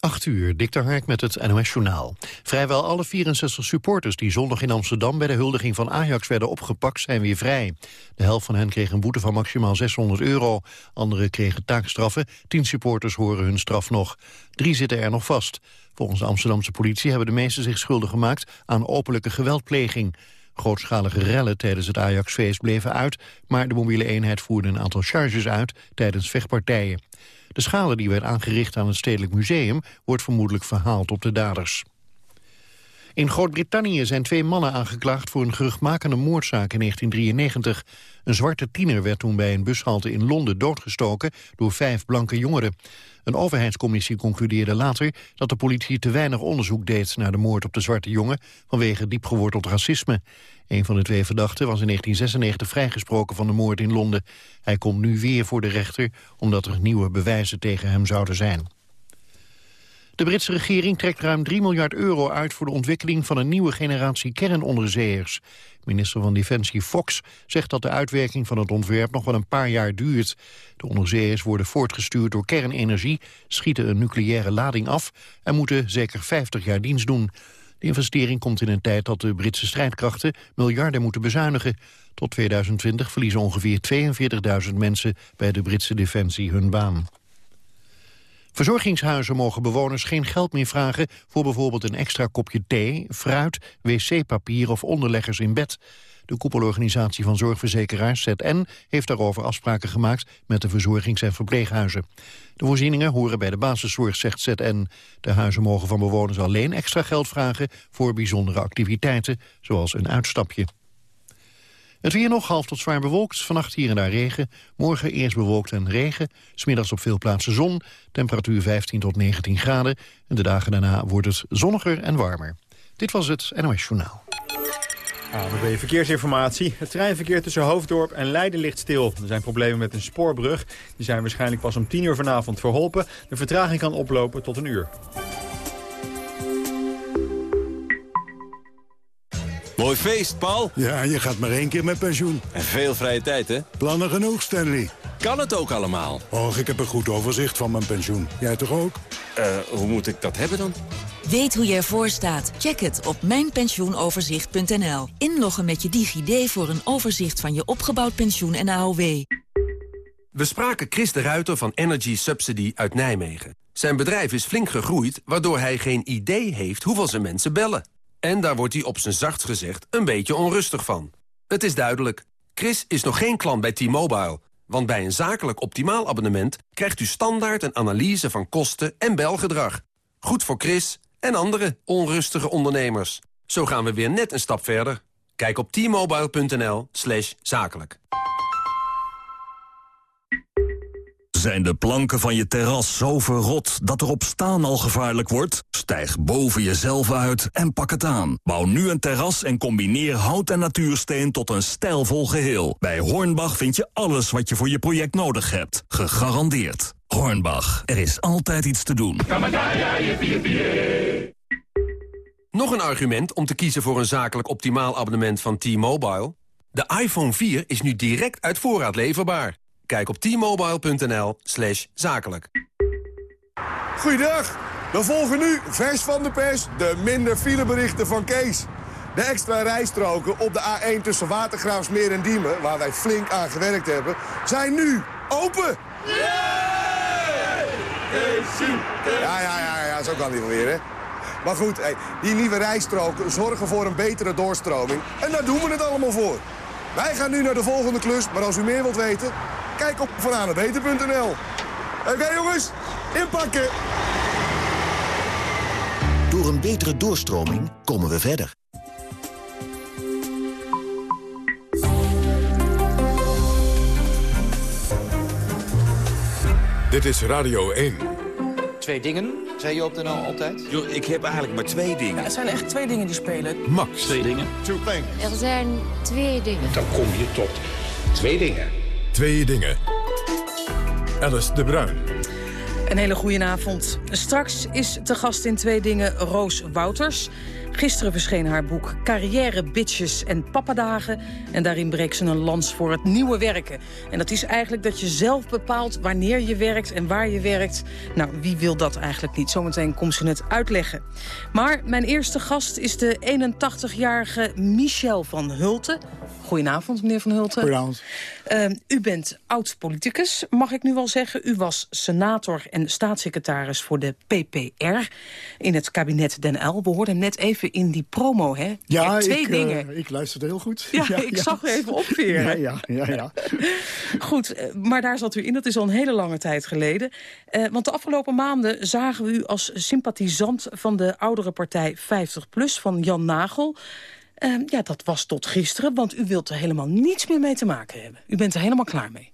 8 uur, Dick Hark met het NOS-journaal. Vrijwel alle 64 supporters die zondag in Amsterdam... bij de huldiging van Ajax werden opgepakt, zijn weer vrij. De helft van hen kreeg een boete van maximaal 600 euro. Anderen kregen taakstraffen. Tien supporters horen hun straf nog. Drie zitten er nog vast. Volgens de Amsterdamse politie hebben de meesten zich schuldig gemaakt... aan openlijke geweldpleging. Grootschalige rellen tijdens het Ajax-feest bleven uit... maar de mobiele eenheid voerde een aantal charges uit tijdens vechtpartijen. De schade die werd aangericht aan het Stedelijk Museum... wordt vermoedelijk verhaald op de daders. In Groot-Brittannië zijn twee mannen aangeklaagd voor een geruchtmakende moordzaak in 1993. Een zwarte tiener werd toen bij een bushalte in Londen doodgestoken door vijf blanke jongeren. Een overheidscommissie concludeerde later dat de politie te weinig onderzoek deed naar de moord op de zwarte jongen vanwege diepgeworteld racisme. Een van de twee verdachten was in 1996 vrijgesproken van de moord in Londen. Hij komt nu weer voor de rechter omdat er nieuwe bewijzen tegen hem zouden zijn. De Britse regering trekt ruim 3 miljard euro uit voor de ontwikkeling van een nieuwe generatie kernonderzeeërs. Minister van Defensie Fox zegt dat de uitwerking van het ontwerp nog wel een paar jaar duurt. De onderzeeërs worden voortgestuurd door kernenergie, schieten een nucleaire lading af en moeten zeker 50 jaar dienst doen. De investering komt in een tijd dat de Britse strijdkrachten miljarden moeten bezuinigen. Tot 2020 verliezen ongeveer 42.000 mensen bij de Britse Defensie hun baan. Verzorgingshuizen mogen bewoners geen geld meer vragen... voor bijvoorbeeld een extra kopje thee, fruit, wc-papier of onderleggers in bed. De koepelorganisatie van zorgverzekeraars ZN heeft daarover afspraken gemaakt met de verzorgings- en verpleeghuizen. De voorzieningen horen bij de basiszorg, zegt ZN. De huizen mogen van bewoners alleen extra geld vragen voor bijzondere activiteiten, zoals een uitstapje. Het weer nog half tot zwaar bewolkt. Vannacht hier en daar regen. Morgen eerst bewolkt en regen. Smiddags op veel plaatsen zon. Temperatuur 15 tot 19 graden. En de dagen daarna wordt het zonniger en warmer. Dit was het NOS Journaal. ANWB Verkeersinformatie. Het treinverkeer tussen Hoofddorp en Leiden ligt stil. Er zijn problemen met een spoorbrug. Die zijn waarschijnlijk pas om 10 uur vanavond verholpen. De vertraging kan oplopen tot een uur. Mooi feest, Paul. Ja, je gaat maar één keer met pensioen. En veel vrije tijd, hè? Plannen genoeg, Stanley. Kan het ook allemaal? Och, ik heb een goed overzicht van mijn pensioen. Jij toch ook? Eh, hoe moet ik dat hebben dan? Weet hoe je ervoor staat? Check het op mijnpensioenoverzicht.nl. Inloggen met je DigiD voor een overzicht van je opgebouwd pensioen en AOW. We spraken Chris de Ruiter van Energy Subsidy uit Nijmegen. Zijn bedrijf is flink gegroeid, waardoor hij geen idee heeft hoeveel zijn mensen bellen. En daar wordt hij op zijn zachtst gezegd een beetje onrustig van. Het is duidelijk. Chris is nog geen klant bij T-Mobile. Want bij een zakelijk optimaal abonnement krijgt u standaard een analyse van kosten en belgedrag. Goed voor Chris en andere onrustige ondernemers. Zo gaan we weer net een stap verder. Kijk op t-mobile.nl zakelijk. Zijn de planken van je terras zo verrot dat erop staan al gevaarlijk wordt? Stijg boven jezelf uit en pak het aan. Bouw nu een terras en combineer hout en natuursteen tot een stijlvol geheel. Bij Hornbach vind je alles wat je voor je project nodig hebt. Gegarandeerd. Hornbach, er is altijd iets te doen. Nog een argument om te kiezen voor een zakelijk optimaal abonnement van T-Mobile? De iPhone 4 is nu direct uit voorraad leverbaar. Kijk op t-mobile.nl slash zakelijk. Goeiedag, we volgen nu vers van de pers de minder fileberichten van Kees. De extra rijstroken op de A1 tussen Watergraafsmeer en Diemen, waar wij flink aan gewerkt hebben, zijn nu open. Ja, ja, ja, ja, zo kan die wel weer, hè. Maar goed, die nieuwe rijstroken zorgen voor een betere doorstroming. En daar doen we het allemaal voor. Wij gaan nu naar de volgende klus, maar als u meer wilt weten... kijk op vananabeter.nl. Oké jongens, inpakken! Door een betere doorstroming komen we verder. Dit is Radio 1. Twee dingen, zei je op de nou altijd? Yo, ik heb eigenlijk maar twee dingen. Ja, het zijn echt twee dingen die spelen. Max. Twee dingen. Two things. Er zijn twee dingen. Dan kom je tot twee dingen. Twee dingen. Alice de Bruin. Een hele goede avond. Straks is te gast in twee dingen Roos Wouters. Gisteren verscheen haar boek Carrière, Bitches en Pappadagen. En daarin breekt ze een lans voor het nieuwe werken. En dat is eigenlijk dat je zelf bepaalt wanneer je werkt en waar je werkt. Nou, wie wil dat eigenlijk niet? Zometeen komt ze het uitleggen. Maar mijn eerste gast is de 81-jarige Michel van Hulten. Goedenavond, meneer Van Hulten. Goedenavond. Uh, u bent oud-politicus, mag ik nu wel zeggen. U was senator en staatssecretaris voor de PPR in het kabinet Den L. We hoorden hem net even in die promo, hè? Ja, twee ik, dingen. Uh, ik luisterde heel goed. Ja, ja ik ja. zag u even opveren. Ja, ja, ja. ja. goed, uh, maar daar zat u in. Dat is al een hele lange tijd geleden. Uh, want de afgelopen maanden zagen we u als sympathisant van de oudere partij 50PLUS van Jan Nagel. Uh, ja, dat was tot gisteren, want u wilt er helemaal niets meer mee te maken hebben. U bent er helemaal klaar mee.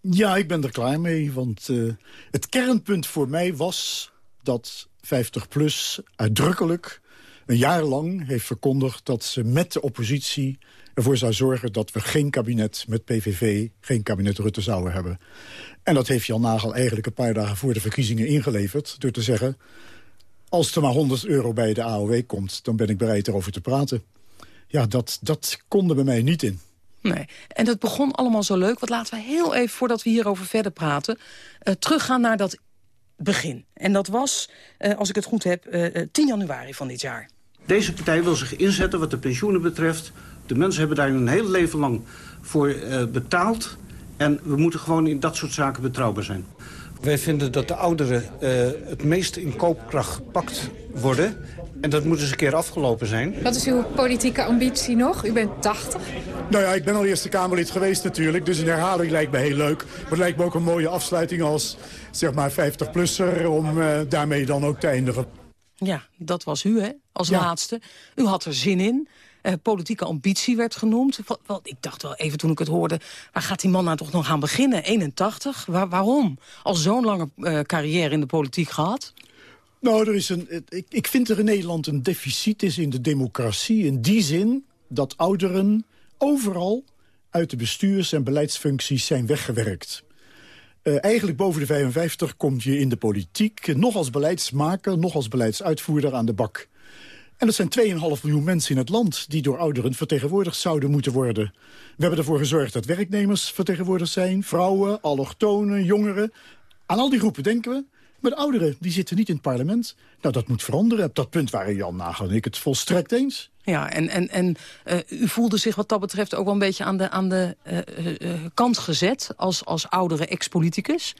Ja, ik ben er klaar mee, want uh, het kernpunt voor mij was dat 50PLUS uitdrukkelijk een jaar lang heeft verkondigd... dat ze met de oppositie ervoor zou zorgen dat we geen kabinet met PVV... geen kabinet Rutte zouden hebben. En dat heeft Jan Nagel eigenlijk een paar dagen voor de verkiezingen ingeleverd... door te zeggen, als er maar 100 euro bij de AOW komt... dan ben ik bereid erover te praten. Ja, dat, dat kon er bij mij niet in. Nee, en dat begon allemaal zo leuk. Want laten we heel even, voordat we hierover verder praten... Uh, teruggaan naar dat begin. En dat was, uh, als ik het goed heb, uh, 10 januari van dit jaar. Deze partij wil zich inzetten wat de pensioenen betreft. De mensen hebben daar een heel leven lang voor uh, betaald. En we moeten gewoon in dat soort zaken betrouwbaar zijn. Wij vinden dat de ouderen uh, het meest in koopkracht gepakt worden. En dat moet eens een keer afgelopen zijn. Wat is uw politieke ambitie nog? U bent 80. Nou ja, ik ben al Eerste Kamerlid geweest natuurlijk. Dus een herhaling lijkt me heel leuk. Maar het lijkt me ook een mooie afsluiting als zeg maar 50-plusser... om uh, daarmee dan ook te eindigen. Ja, dat was u, hè, als ja. laatste. U had er zin in. Uh, politieke ambitie werd genoemd. Wel, ik dacht wel even toen ik het hoorde... waar gaat die man nou toch nog aan beginnen? 81? Waar, waarom? Al zo'n lange uh, carrière in de politiek gehad? Nou, er is een, ik, ik vind er in Nederland een deficit is in de democratie. In die zin dat ouderen overal uit de bestuurs- en beleidsfuncties zijn weggewerkt. Uh, eigenlijk boven de 55 kom je in de politiek... nog als beleidsmaker, nog als beleidsuitvoerder aan de bak. En dat zijn 2,5 miljoen mensen in het land... die door ouderen vertegenwoordigd zouden moeten worden. We hebben ervoor gezorgd dat werknemers vertegenwoordigd zijn... vrouwen, allochtonen, jongeren. Aan al die groepen denken we. Maar de ouderen die zitten niet in het parlement. Nou, dat moet veranderen. Op dat punt waren Jan Nagel en ik het volstrekt eens. Ja, en, en, en uh, u voelde zich wat dat betreft ook wel een beetje aan de, aan de uh, uh, kant gezet... als, als oudere ex-politicus?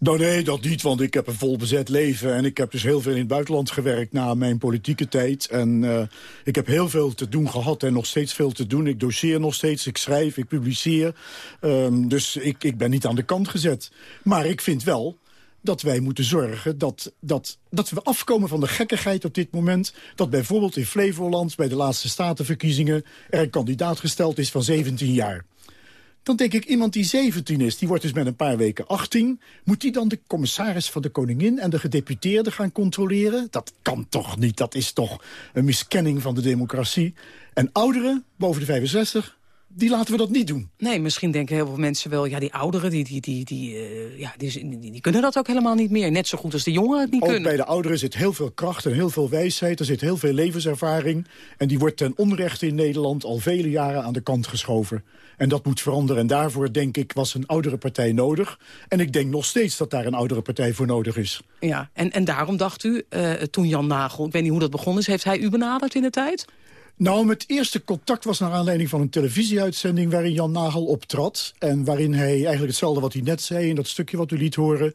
Nou nee, dat niet, want ik heb een volbezet leven... en ik heb dus heel veel in het buitenland gewerkt na mijn politieke tijd. En uh, ik heb heel veel te doen gehad en nog steeds veel te doen. Ik doseer nog steeds, ik schrijf, ik publiceer. Um, dus ik, ik ben niet aan de kant gezet. Maar ik vind wel dat wij moeten zorgen dat, dat, dat we afkomen van de gekkigheid op dit moment. Dat bijvoorbeeld in Flevoland bij de laatste statenverkiezingen... er een kandidaat gesteld is van 17 jaar. Dan denk ik, iemand die 17 is, die wordt dus met een paar weken 18... moet die dan de commissaris van de koningin en de gedeputeerden gaan controleren? Dat kan toch niet, dat is toch een miskenning van de democratie. En ouderen, boven de 65, die laten we dat niet doen. Nee, misschien denken heel veel mensen wel... ja, die ouderen, die, die, die, die, uh, ja, die, die, die, kunnen dat ook helemaal niet meer. Net zo goed als de jongeren het niet ook kunnen. bij de ouderen zit heel veel kracht en heel veel wijsheid. Er zit heel veel levenservaring. En die wordt ten onrechte in Nederland al vele jaren aan de kant geschoven. En dat moet veranderen. En daarvoor, denk ik, was een oudere partij nodig. En ik denk nog steeds dat daar een oudere partij voor nodig is. Ja, en, en daarom dacht u, uh, toen Jan Nagel... ik weet niet hoe dat begonnen is, heeft hij u benaderd in de tijd? Nou, het eerste contact was naar aanleiding van een televisieuitzending... waarin Jan Nagel optrad. En waarin hij eigenlijk hetzelfde wat hij net zei... in dat stukje wat u liet horen,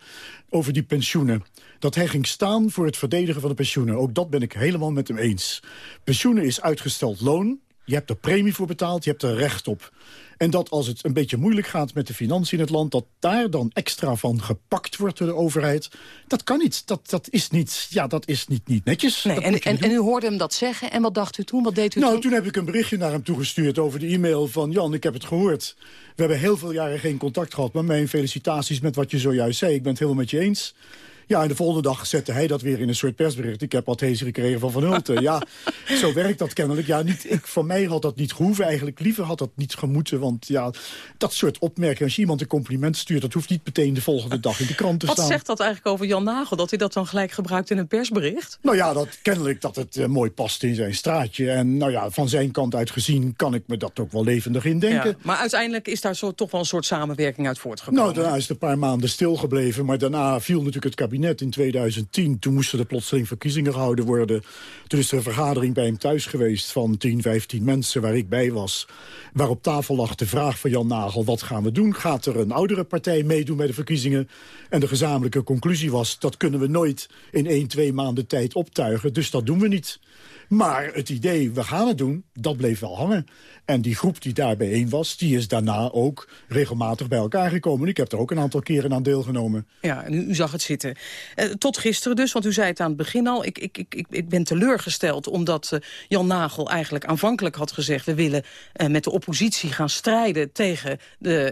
over die pensioenen. Dat hij ging staan voor het verdedigen van de pensioenen. Ook dat ben ik helemaal met hem eens. Pensioenen is uitgesteld loon. Je hebt er premie voor betaald, je hebt er recht op. En dat als het een beetje moeilijk gaat met de financiën in het land... dat daar dan extra van gepakt wordt door de overheid. Dat kan niet. Dat, dat is niet, ja, dat is niet, niet netjes. Nee, en, en, en, u hoorde hem dat zeggen. En wat dacht u toen? Wat deed u nou, toen? toen heb ik een berichtje naar hem toegestuurd over de e-mail van... Jan, ik heb het gehoord. We hebben heel veel jaren geen contact gehad. Maar mijn felicitaties met wat je zojuist zei. Ik ben het helemaal met je eens. Ja, en de volgende dag zette hij dat weer in een soort persbericht. Ik heb adhesie gekregen van Van Hulten. ja, zo werkt dat kennelijk. Ja, niet, ik, voor mij had dat niet gehoeven. Eigenlijk liever had dat niet gemoeten. Want ja, dat soort opmerkingen, als je iemand een compliment stuurt... dat hoeft niet meteen de volgende dag in de krant te Wat staan. zegt dat eigenlijk over Jan Nagel? Dat hij dat dan gelijk gebruikt in een persbericht? Nou ja, dat, kennelijk dat het eh, mooi past in zijn straatje. En nou ja, van zijn kant uit gezien kan ik me dat ook wel levendig indenken. Ja, maar uiteindelijk is daar zo, toch wel een soort samenwerking uit voortgekomen. Nou, daarna is het een paar maanden stilgebleven. Maar daarna viel natuurlijk het kabinet in 2010. Toen moesten er plotseling verkiezingen gehouden worden. Toen is er een vergadering bij hem thuis geweest van 10, 15 mensen waar ik bij was. Waar op tafel lag de vraag van Jan Nagel, wat gaan we doen? Gaat er een oudere partij meedoen bij de verkiezingen? En de gezamenlijke conclusie was, dat kunnen we nooit in 1, 2 maanden tijd optuigen. Dus dat doen we niet. Maar het idee, we gaan het doen, dat bleef wel hangen. En die groep die daar bijeen was, die is daarna ook regelmatig bij elkaar gekomen. Ik heb er ook een aantal keren aan deelgenomen. Ja, en u, zag het zitten. Eh, tot gisteren dus, want u zei het aan het begin al. Ik, ik, ik, ik ben teleurgesteld omdat uh, Jan Nagel eigenlijk aanvankelijk had gezegd... we willen uh, met de oppositie gaan strijden tegen de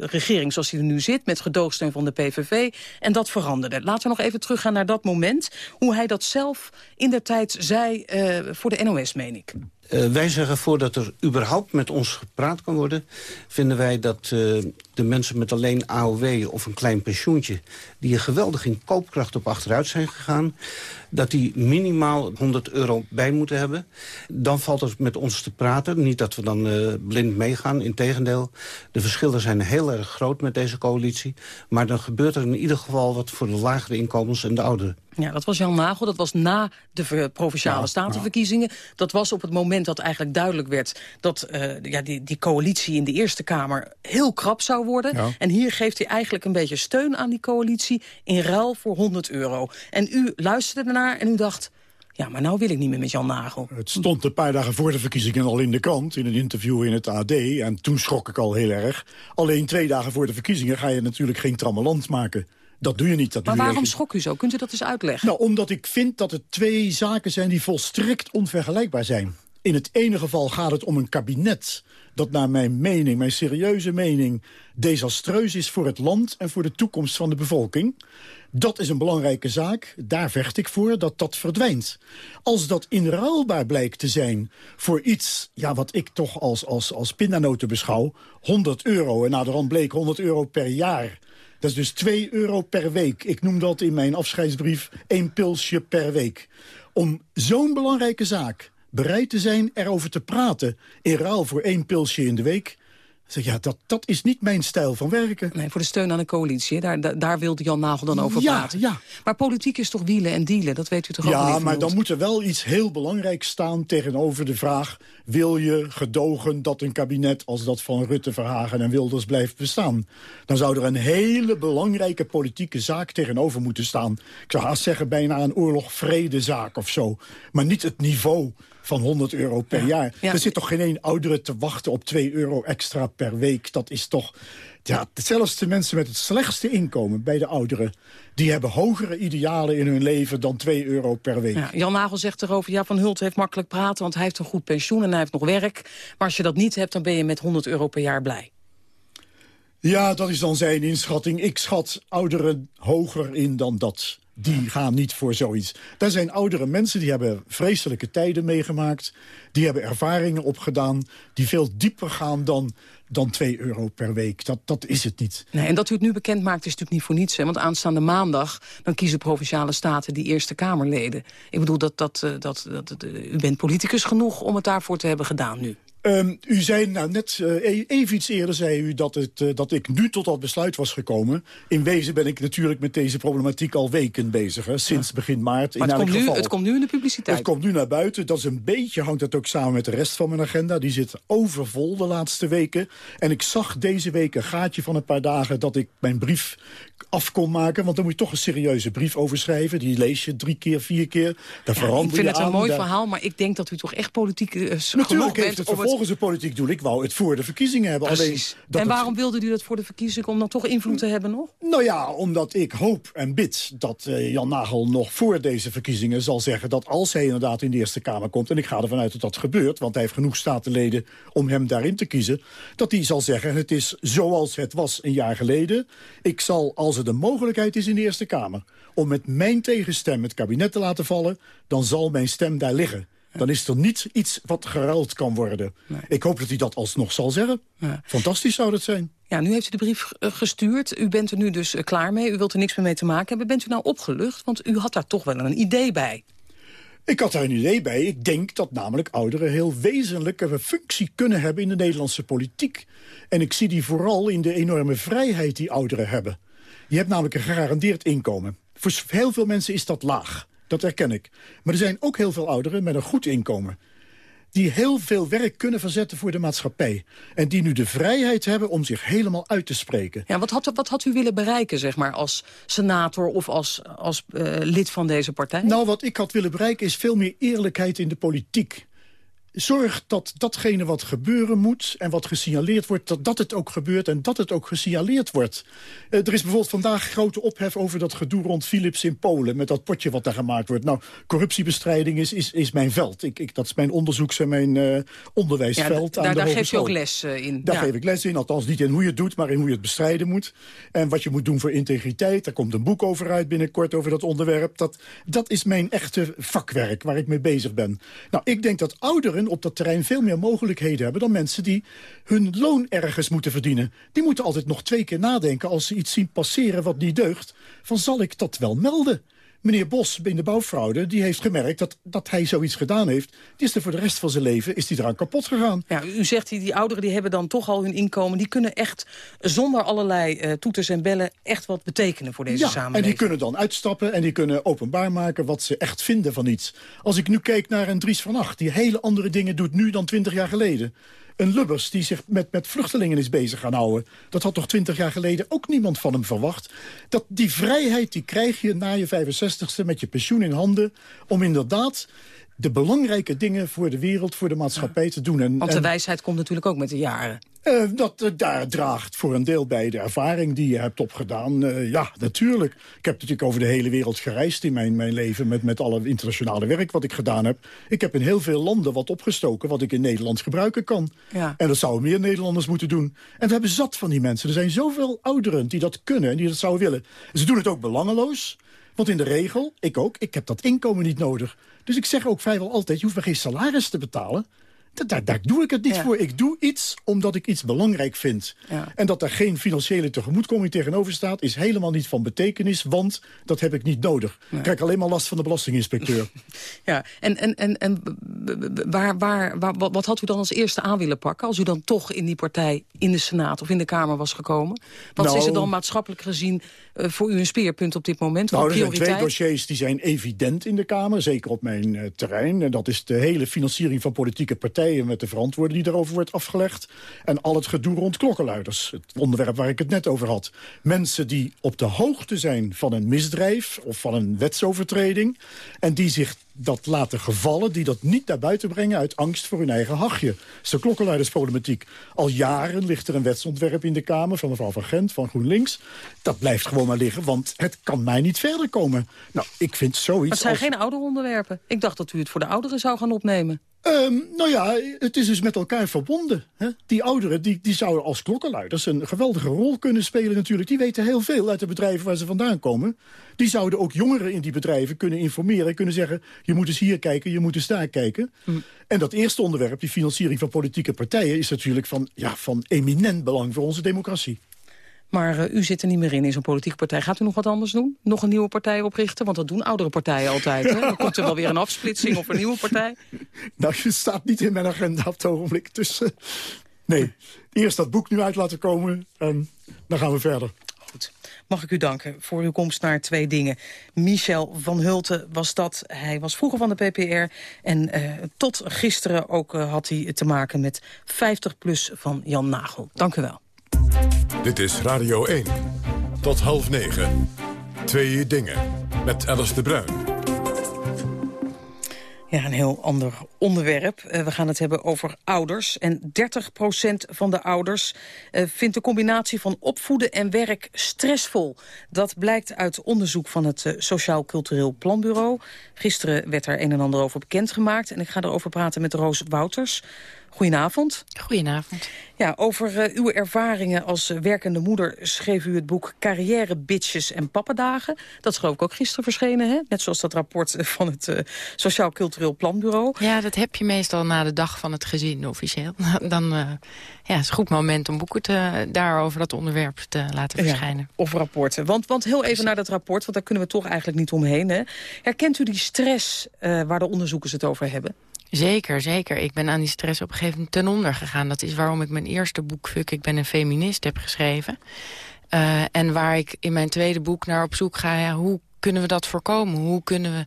regering zoals die er nu zit... met gedoogsteun van de PVV. En dat veranderde. Laten we nog even teruggaan naar dat moment. Hoe hij dat zelf in der tijd zei voor de NOS, meen ik. Uh, wij zeggen voordat er überhaupt met ons gepraat kan worden... vinden wij dat uh, de mensen met alleen AOW of een klein pensioentje... die er geweldig in koopkracht op achteruit zijn gegaan... dat die minimaal 100 euro bij moeten hebben. Dan valt het met ons te praten. Niet dat we dan uh, blind meegaan, integendeel. De verschillen zijn heel erg groot met deze coalitie. Maar dan gebeurt er in ieder geval wat voor de lagere inkomens en de ouderen. Ja, dat was Jan Nagel. Dat was na de Provinciale ja, Statenverkiezingen. Ja. Dat was op het moment dat eigenlijk duidelijk werd... dat uh, ja, die, die coalitie in de Eerste Kamer heel krap zou worden. Ja. En hier geeft hij eigenlijk een beetje steun aan die coalitie... in ruil voor 100 euro. En u luisterde ernaar en u dacht... Ja, maar nou wil ik niet meer met Jan Nagel. Het stond een paar dagen voor de verkiezingen al in de krant... in een interview in het AD, en toen schrok ik al heel erg. Alleen twee dagen voor de verkiezingen ga je natuurlijk geen trammeland maken... Dat doe je niet. Dat maar waarom je schok u zo? Kunt u dat eens uitleggen? Nou, omdat ik vind dat het twee zaken zijn die volstrekt onvergelijkbaar zijn. In het ene geval gaat het om een kabinet dat naar mijn mening, mijn serieuze mening... desastreus is voor het land en voor de toekomst van de bevolking. Dat is een belangrijke zaak. Daar vecht ik voor dat dat verdwijnt. Als dat inruilbaar blijkt te zijn voor iets... Ja, wat ik toch als, als, als pindanoten beschouw... 100 euro, en naderhand bleek 100 euro per jaar... Dat is dus 2 euro per week. Ik noem dat in mijn afscheidsbrief één pilsje per week. Om zo'n belangrijke zaak bereid te zijn erover te praten... in ruil voor één pilsje in de week... Zeg, ja, dat, dat is niet mijn stijl van werken. Nee, voor de steun aan de coalitie, daar, daar, daar wilde Jan Nagel dan over ja, praten. Ja. Maar politiek is toch wielen en dealen, dat weet u toch ook Ja, niet maar dan moet er wel iets heel belangrijks staan tegenover de vraag... wil je gedogen dat een kabinet als dat van Rutte, Verhagen en Wilders blijft bestaan? Dan zou er een hele belangrijke politieke zaak tegenover moeten staan. Ik zou haast zeggen bijna een oorlog-vredezaak of zo. Maar niet het niveau van 100 euro per ja, jaar. Ja. Er zit toch geen één oudere te wachten op 2 euro extra per week. Dat is toch... Ja, zelfs de mensen met het slechtste inkomen bij de ouderen... die hebben hogere idealen in hun leven dan 2 euro per week. Ja, Jan Nagel zegt erover, ja, Van Hult heeft makkelijk praten... want hij heeft een goed pensioen en hij heeft nog werk. Maar als je dat niet hebt, dan ben je met 100 euro per jaar blij. Ja, dat is dan zijn inschatting. Ik schat ouderen hoger in dan dat die gaan niet voor zoiets. Daar zijn oudere mensen die hebben vreselijke tijden meegemaakt. Die hebben ervaringen opgedaan die veel dieper gaan dan, dan 2 euro per week. Dat, dat is het niet. Nee, en dat u het nu bekend maakt is natuurlijk niet voor niets. Hè? Want aanstaande maandag dan kiezen Provinciale Staten die Eerste Kamerleden. Ik bedoel, dat, dat, dat, dat, dat, u bent politicus genoeg om het daarvoor te hebben gedaan nu. Um, u zei nou net uh, even iets eerder zei u dat, het, uh, dat ik nu tot dat besluit was gekomen. In wezen ben ik natuurlijk met deze problematiek al weken bezig. Hè, sinds ja. begin maart. Maar in het, elk komt geval. nu, het komt nu in de publiciteit. Het komt nu naar buiten. Dat is een beetje, hangt dat ook samen met de rest van mijn agenda. Die zit overvol de laatste weken. En ik zag deze week een gaatje van een paar dagen... dat ik mijn brief af kon maken. Want dan moet je toch een serieuze brief over schrijven. Die lees je drie keer, vier keer. Daar ja, verander ik vind je het een mooi daar... verhaal, maar ik denk dat u toch echt politiek uh, Natuurlijk heeft het om het volgens de politiek doel. Ik wou het voor de verkiezingen hebben. Precies. Alleen dat en het- waarom wilde u dat voor de verkiezingen? Om dan toch invloed te hebben nog? Nou ja, omdat ik hoop en bid dat eh, Jan Nagel nog voor deze verkiezingen zal zeggen... dat als hij inderdaad in de Eerste Kamer komt... en ik ga ervan uit dat dat gebeurt, want hij heeft genoeg statenleden... om hem daarin te kiezen, dat hij zal zeggen... het is zoals het was een jaar geleden. Ik zal, als er de mogelijkheid is in de Eerste Kamer... om met mijn tegenstem het kabinet te laten vallen... dan zal mijn stem daar liggen. Dan is er niet iets wat geruild kan worden. Ik hoop dat hij dat alsnog zal zeggen. Fantastisch zou dat zijn. Ja, nu heeft u de brief eh, gestuurd. U bent er nu dus eh, klaar mee. U wilt er niks meer mee te maken hebben. Bent u nou opgelucht? Want u had daar toch wel een idee bij. Ik had daar een idee bij. Ik denk dat namelijk ouderen heel wezenlijke functie kunnen hebben in de Nederlandse politiek. En ik zie die vooral in de enorme vrijheid die ouderen hebben. Je hebt namelijk een gegarandeerd inkomen. Voor heel veel mensen is dat laag. Dat herken ik. Maar er zijn ook heel veel ouderen met een goed inkomen die heel veel werk kunnen verzetten voor de maatschappij. En die nu de vrijheid hebben om zich helemaal uit te spreken. Ja, wat had, wat had u willen bereiken, zeg maar, als senator of als, als eh, lid van deze partij? Nou, wat ik had willen bereiken is veel meer eerlijkheid in de politiek. Zorg dat datgene wat gebeuren moet en wat gesignaleerd wordt... dat dat het ook gebeurt en dat het ook gesignaleerd wordt. Eh, er is bijvoorbeeld vandaag grote ophef over dat gedoe rond Philips in Polen... met dat potje wat daar gemaakt wordt. Nou, corruptiebestrijding is, is, is mijn veld. Ik, ik, dat is mijn onderzoeks- en mijn eh, onderwijsveld. Ja, aan daar de daar geeft u ook les eh, in. Daar Ja. geef ik les in, althans niet in hoe je het doet... maar in hoe je het bestrijden moet. En wat je moet doen voor integriteit. Daar komt een boek over uit binnenkort over dat onderwerp. Dat, dat is mijn echte vakwerk waar ik mee bezig ben. Nou, ik denk dat ouderen op dat terrein veel meer mogelijkheden hebben... dan mensen die hun loon ergens moeten verdienen. Die moeten altijd nog twee keer nadenken als ze iets zien passeren wat niet deugt. Van zal ik dat wel melden? Meneer Bos in de bouwfraude, die heeft gemerkt dat, dat hij zoiets gedaan heeft. Die is er voor de rest van zijn leven is die eraan kapot gegaan. Ja, u zegt die, die ouderen die hebben dan toch al hun inkomen. Die kunnen echt zonder allerlei eh, toeters en bellen echt wat betekenen voor deze ja, samenleving. en die kunnen dan uitstappen en die kunnen openbaar maken wat ze echt vinden van iets. Als ik nu kijk naar een Dries van Acht, die hele andere dingen doet nu dan twintig jaar geleden. Een Lubbers die zich met, met vluchtelingen is bezig gaan houden. Dat had toch twintig jaar geleden ook niemand van hem verwacht. Dat die vrijheid die krijg je na je 65ste met je pensioen in handen... om inderdaad de belangrijke dingen voor de wereld, voor de maatschappij te doen. En, Want de en- wijsheid komt natuurlijk ook met de jaren. eh, dat eh, daar draagt voor een deel bij de ervaring die je hebt opgedaan. Eh, ja, natuurlijk. Ik heb natuurlijk over de hele wereld gereisd in mijn, mijn leven... Met, met alle internationale werk wat ik gedaan heb. Ik heb in heel veel landen wat opgestoken... wat ik in Nederland gebruiken kan. Ja. En dat zouden meer Nederlanders moeten doen. En we hebben zat van die mensen. Er zijn zoveel ouderen die dat kunnen en die dat zouden willen. Ze doen het ook belangeloos. Want in de regel, ik ook, ik heb dat inkomen niet nodig. Dus ik zeg ook vrijwel altijd, je hoeft me geen salaris te betalen. Da- Daar, daar doe ik het niet voor. Ik doe iets omdat ik iets belangrijk vind. Ja. En dat er geen financiële tegemoetkoming tegenover staat... is helemaal niet van betekenis, want dat heb ik niet nodig. Ik krijg alleen maar last van de belastinginspecteur. Ja, en, en, en, en waar, waar, waar, wat, wat had u dan als eerste aan willen pakken... als u dan toch in die partij in de Senaat of in de Kamer was gekomen? Wat Nou- is er dan maatschappelijk gezien voor u een speerpunt op dit moment? Nou, er zijn twee dossiers die zijn evident in de Kamer, zeker op mijn eh, terrein. En dat is de hele financiering van politieke partijen... met de verantwoording die daarover wordt afgelegd. En al het gedoe rond klokkenluiders. Het onderwerp waar ik het net over had. Mensen die op de hoogte zijn van een misdrijf of van een wetsovertreding... en die zich dat laten gevallen, die dat niet naar buiten brengen... uit angst voor hun eigen hachje. Dat is de klokkenluidersproblematiek. Al jaren ligt er een wetsontwerp in de Kamer... van mevrouw Van Gent van GroenLinks. Dat blijft gewoon maar liggen, want het kan mij niet verder komen. Nou, ik vind zoiets... Het zijn als- geen oude onderwerpen. Ik dacht dat u het voor de ouderen zou gaan opnemen. Ehm, nou ja, het is dus met elkaar verbonden. Hè? Die ouderen die, die zouden als klokkenluiders een geweldige rol kunnen spelen natuurlijk. Die weten heel veel uit de bedrijven waar ze vandaan komen. Die zouden ook jongeren in die bedrijven kunnen informeren. Kunnen zeggen, je moet eens hier kijken, je moet eens daar kijken. En dat eerste onderwerp, die financiering van politieke partijen... is natuurlijk van, ja, van eminent belang voor onze democratie. Maar eh, u zit er niet meer in, in zo'n politieke partij. Gaat u nog wat anders doen? Nog een nieuwe partij oprichten? Want dat doen oudere partijen altijd. Hè? Dan komt er wel weer een afsplitsing of een nieuwe partij. Nou, het staat niet in mijn agenda op het ogenblik. Dus eh, nee, eerst dat boek nu uit laten komen en dan gaan we verder. Mag ik u danken voor uw komst naar twee dingen. Michel van Hulten was dat. Hij was vroeger van de PPR. En eh, tot gisteren ook had hij te maken met 50PLUS van Jan Nagel. Dank u wel. Dit is Radio 1. Tot half negen. Twee dingen. Met Alice de Bruin. Ja, een heel ander onderwerp. Eh, we gaan het hebben over ouders. En 30% van de ouders uh, vindt de combinatie van opvoeden en werk stressvol. Dat blijkt uit onderzoek van het uh, Sociaal Cultureel Planbureau. Gisteren werd er een en ander over bekendgemaakt. En ik ga erover praten met Roos Wouters, Goedenavond. Goedenavond. Ja, over uh, uw ervaringen als werkende moeder schreef u het boek Carrière, Bitches en Pappadagen. Dat is geloof ik ook gisteren verschenen, hè? net zoals dat rapport van het uh, Sociaal Cultureel Planbureau. Ja, dat heb je meestal na de dag van het gezin officieel. Dan uh, ja, is een goed moment om boeken te, daarover dat onderwerp te laten verschijnen. Ja, of rapporten. Want, want heel even naar dat rapport, want daar kunnen we toch eigenlijk niet omheen. Hè? Herkent u die stress waar de onderzoekers het over hebben? Zeker, zeker. Ik ben aan die stress op een gegeven moment ten onder gegaan. Dat is waarom ik mijn eerste boek, Fuck, ik ben een feminist, heb geschreven. Uh, en waar ik in mijn tweede boek naar op zoek ga... Hoe kunnen we dat voorkomen? Hoe kunnen we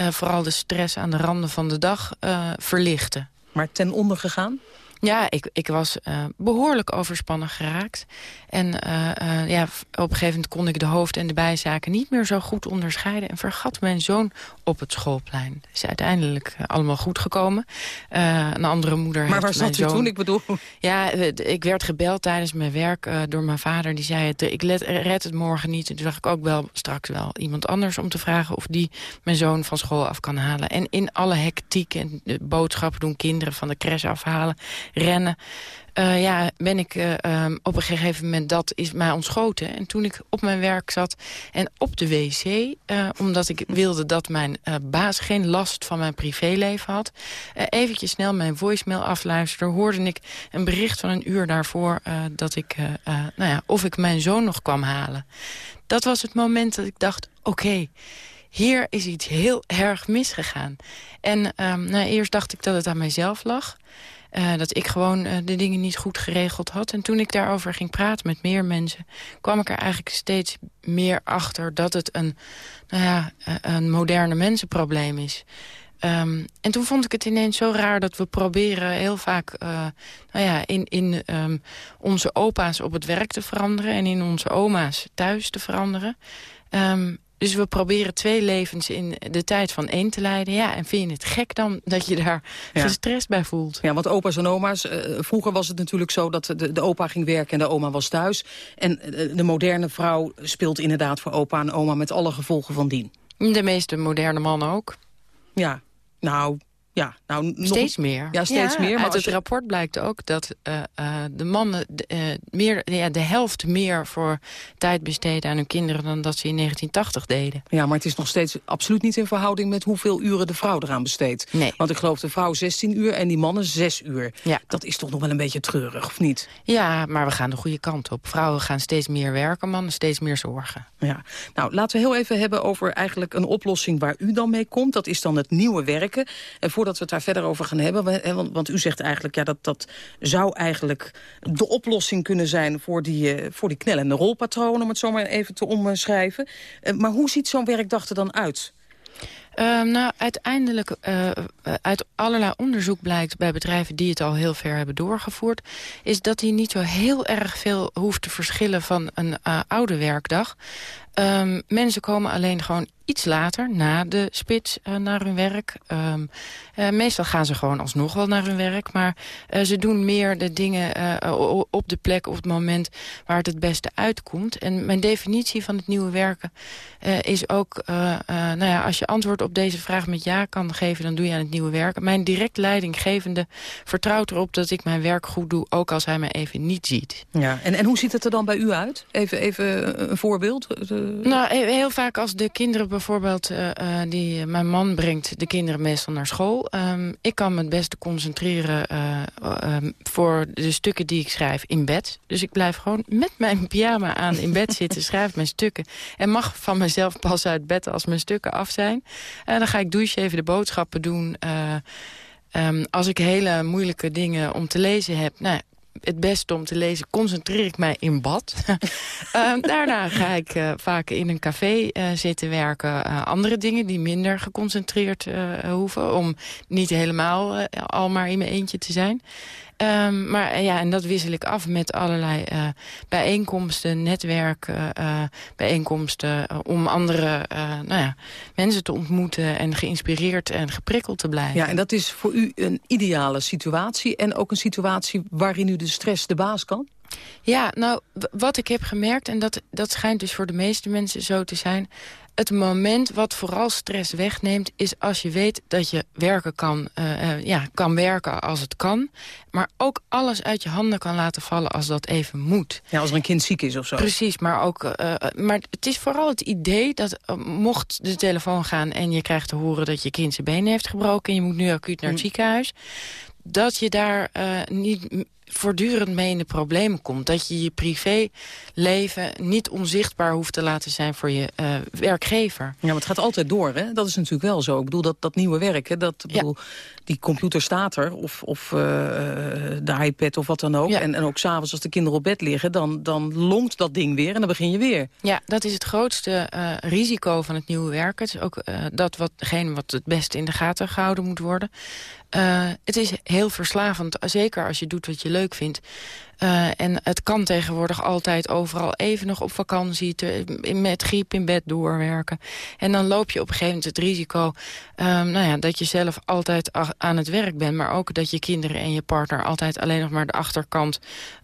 uh, vooral de stress aan de randen van de dag uh, verlichten? Maar ten onder gegaan? Ja, ik, ik was uh, behoorlijk overspannen geraakt. En uh, uh, ja, op een gegeven moment kon ik de hoofd- en de bijzaken niet meer zo goed onderscheiden. En vergat mijn zoon op het schoolplein. Dat is uiteindelijk allemaal goed gekomen. een andere moeder Maar waar zat u toen? Ik bedoel... Ja, ik werd gebeld tijdens mijn werk door mijn vader. Die zei, het, ik let, red het morgen niet. En toen dacht ik ook wel straks wel iemand anders om te vragen... of die mijn zoon van school af kan halen. En in alle hectiek en boodschappen doen, kinderen van de crash afhalen rennen. Uh, ja, ben ik uh, um, op een gegeven moment, dat is mij ontschoten. En toen ik op mijn werk zat en op de wc... Uh, omdat ik wilde dat mijn baas geen last van mijn privéleven had... eventjes snel mijn voicemail afluisterde... hoorde ik een bericht van een uur daarvoor... dat ik, nou ja, of ik mijn zoon nog kwam halen. Dat was het moment dat ik dacht, oké... Hier is iets heel erg misgegaan. En um, nou, eerst dacht ik dat het aan mijzelf lag... Uh, dat ik gewoon uh, de dingen niet goed geregeld had. En toen ik daarover ging praten met meer mensen... kwam ik er eigenlijk steeds meer achter dat het een, nou ja, een moderne mensenprobleem is. Um, en toen vond ik het ineens zo raar dat we proberen heel vaak nou ja, in, in um, onze opa's op het werk te veranderen... en in onze oma's thuis te veranderen. Um, dus we proberen twee levens in de tijd van één te leiden. Ja, en vind je het gek dan dat je daar ja. gestrest bij voelt? Ja, want opa's en oma's, uh, vroeger was het natuurlijk zo dat de, de opa ging werken en de oma was thuis. En uh, de moderne vrouw speelt inderdaad voor opa en oma met alle gevolgen van dien. De meeste moderne mannen ook. Ja, nou, ja, nou, nog... Steeds meer. Ja, steeds ja, meer. Maar uit het je... rapport blijkt ook dat uh, uh, de mannen de, uh, meer, ja, de helft meer voor tijd besteden aan hun kinderen dan dat ze in 1980 deden. Ja, maar het is nog steeds absoluut niet in verhouding met hoeveel uren de vrouw eraan besteedt. Nee. Want ik geloof de vrouw 16 uur en die mannen 6 uur. Ja. Dat is toch nog wel een beetje treurig, of niet? Ja, maar we gaan de goede kant op. Vrouwen gaan steeds meer werken, mannen steeds meer zorgen. Ja. Nou, laten we heel even hebben over eigenlijk een oplossing waar u dan mee komt. Dat is dan het nieuwe werken. En voordat we het daar verder over gaan hebben, want, want u zegt eigenlijk... ja, dat, dat zou eigenlijk de oplossing kunnen zijn voor die, uh, voor die knellende rolpatronen... om het zo maar even te omschrijven. Uh, maar hoe ziet zo'n werkdag er dan uit? Uh, nou, uiteindelijk, uh, uit allerlei onderzoek blijkt bij bedrijven die het al heel ver hebben doorgevoerd, is dat die niet zo heel erg veel hoeft te verschillen van een oude werkdag. Um, mensen komen alleen gewoon iets later, na de spits, uh, naar hun werk. Um, uh, meestal gaan ze gewoon alsnog wel naar hun werk. Maar uh, ze doen meer de dingen op de plek, op het moment waar het het beste uitkomt. En mijn definitie van het nieuwe werken is ook... nou ja, als je antwoord op deze vraag met ja kan geven, dan doe je aan het nieuwe werken. Mijn direct leidinggevende vertrouwt erop dat ik mijn werk goed doe, ook als hij me even niet ziet. Ja, en, en hoe ziet het er dan bij u uit? Even, even een voorbeeld. Nou, heel vaak als de kinderen bijvoorbeeld, uh, uh, die mijn man brengt de kinderen meestal naar school. Um, ik kan me het beste concentreren uh, um, voor de stukken die ik schrijf in bed. Dus ik blijf gewoon met mijn pyjama aan in bed zitten, schrijf mijn stukken. En mag van mezelf pas uit bed als mijn stukken af zijn. En dan ga ik douchen, even de boodschappen doen... Um, als ik hele moeilijke dingen om te lezen heb... Nou, het beste om te lezen, concentreer ik mij in bad. uh, daarna ga ik uh, vaak in een café uh, zitten werken. andere dingen die minder geconcentreerd hoeven. Om niet helemaal al maar in mijn eentje te zijn. Ehm, maar eh, ja, en dat wissel ik af met allerlei uh, bijeenkomsten, netwerken, uh, bijeenkomsten... om andere nou ja, mensen te ontmoeten en geïnspireerd en geprikkeld te blijven. Ja, en dat is voor u een ideale situatie en ook een situatie waarin u de stress de baas kan? Ja, nou, wat ik heb gemerkt, en dat, dat schijnt dus voor de meeste mensen zo te zijn het moment wat vooral stress wegneemt... is als je weet dat je werken kan, uh, ja, kan werken als het kan... maar ook alles uit je handen kan laten vallen als dat even moet. Ja, als er een kind ziek is of zo. Precies, maar, ook, uh, maar het is vooral het idee dat mocht de telefoon gaan... en je krijgt te horen dat je kind zijn benen heeft gebroken... en je moet nu acuut naar het mm. ziekenhuis dat je daar uh, niet voortdurend mee in de problemen komt. Dat je je privéleven niet onzichtbaar hoeft te laten zijn voor je uh, werkgever. Ja, maar het gaat altijd door, hè? Dat is natuurlijk wel zo. Ik bedoel, dat, dat nieuwe werken, dat, bedoel, die computer staat er... of, of uh, de iPad of wat dan ook. En, en ook s'avonds als de kinderen op bed liggen... Dan, dan longt dat ding weer en dan begin je weer. Ja, dat is het grootste uh, risico van het nieuwe werken. Het is ook dat watgene wat het beste in de gaten gehouden moet worden. Uh, het is heel verslavend, zeker als je doet wat je leuk vindt. Uh, en het kan tegenwoordig altijd overal even nog op vakantie... Te, met griep in bed doorwerken. En dan loop je op een gegeven moment het risico... Um, nou ja, dat je zelf altijd aan het werk bent... maar ook dat je kinderen en je partner altijd alleen nog maar de achterkant...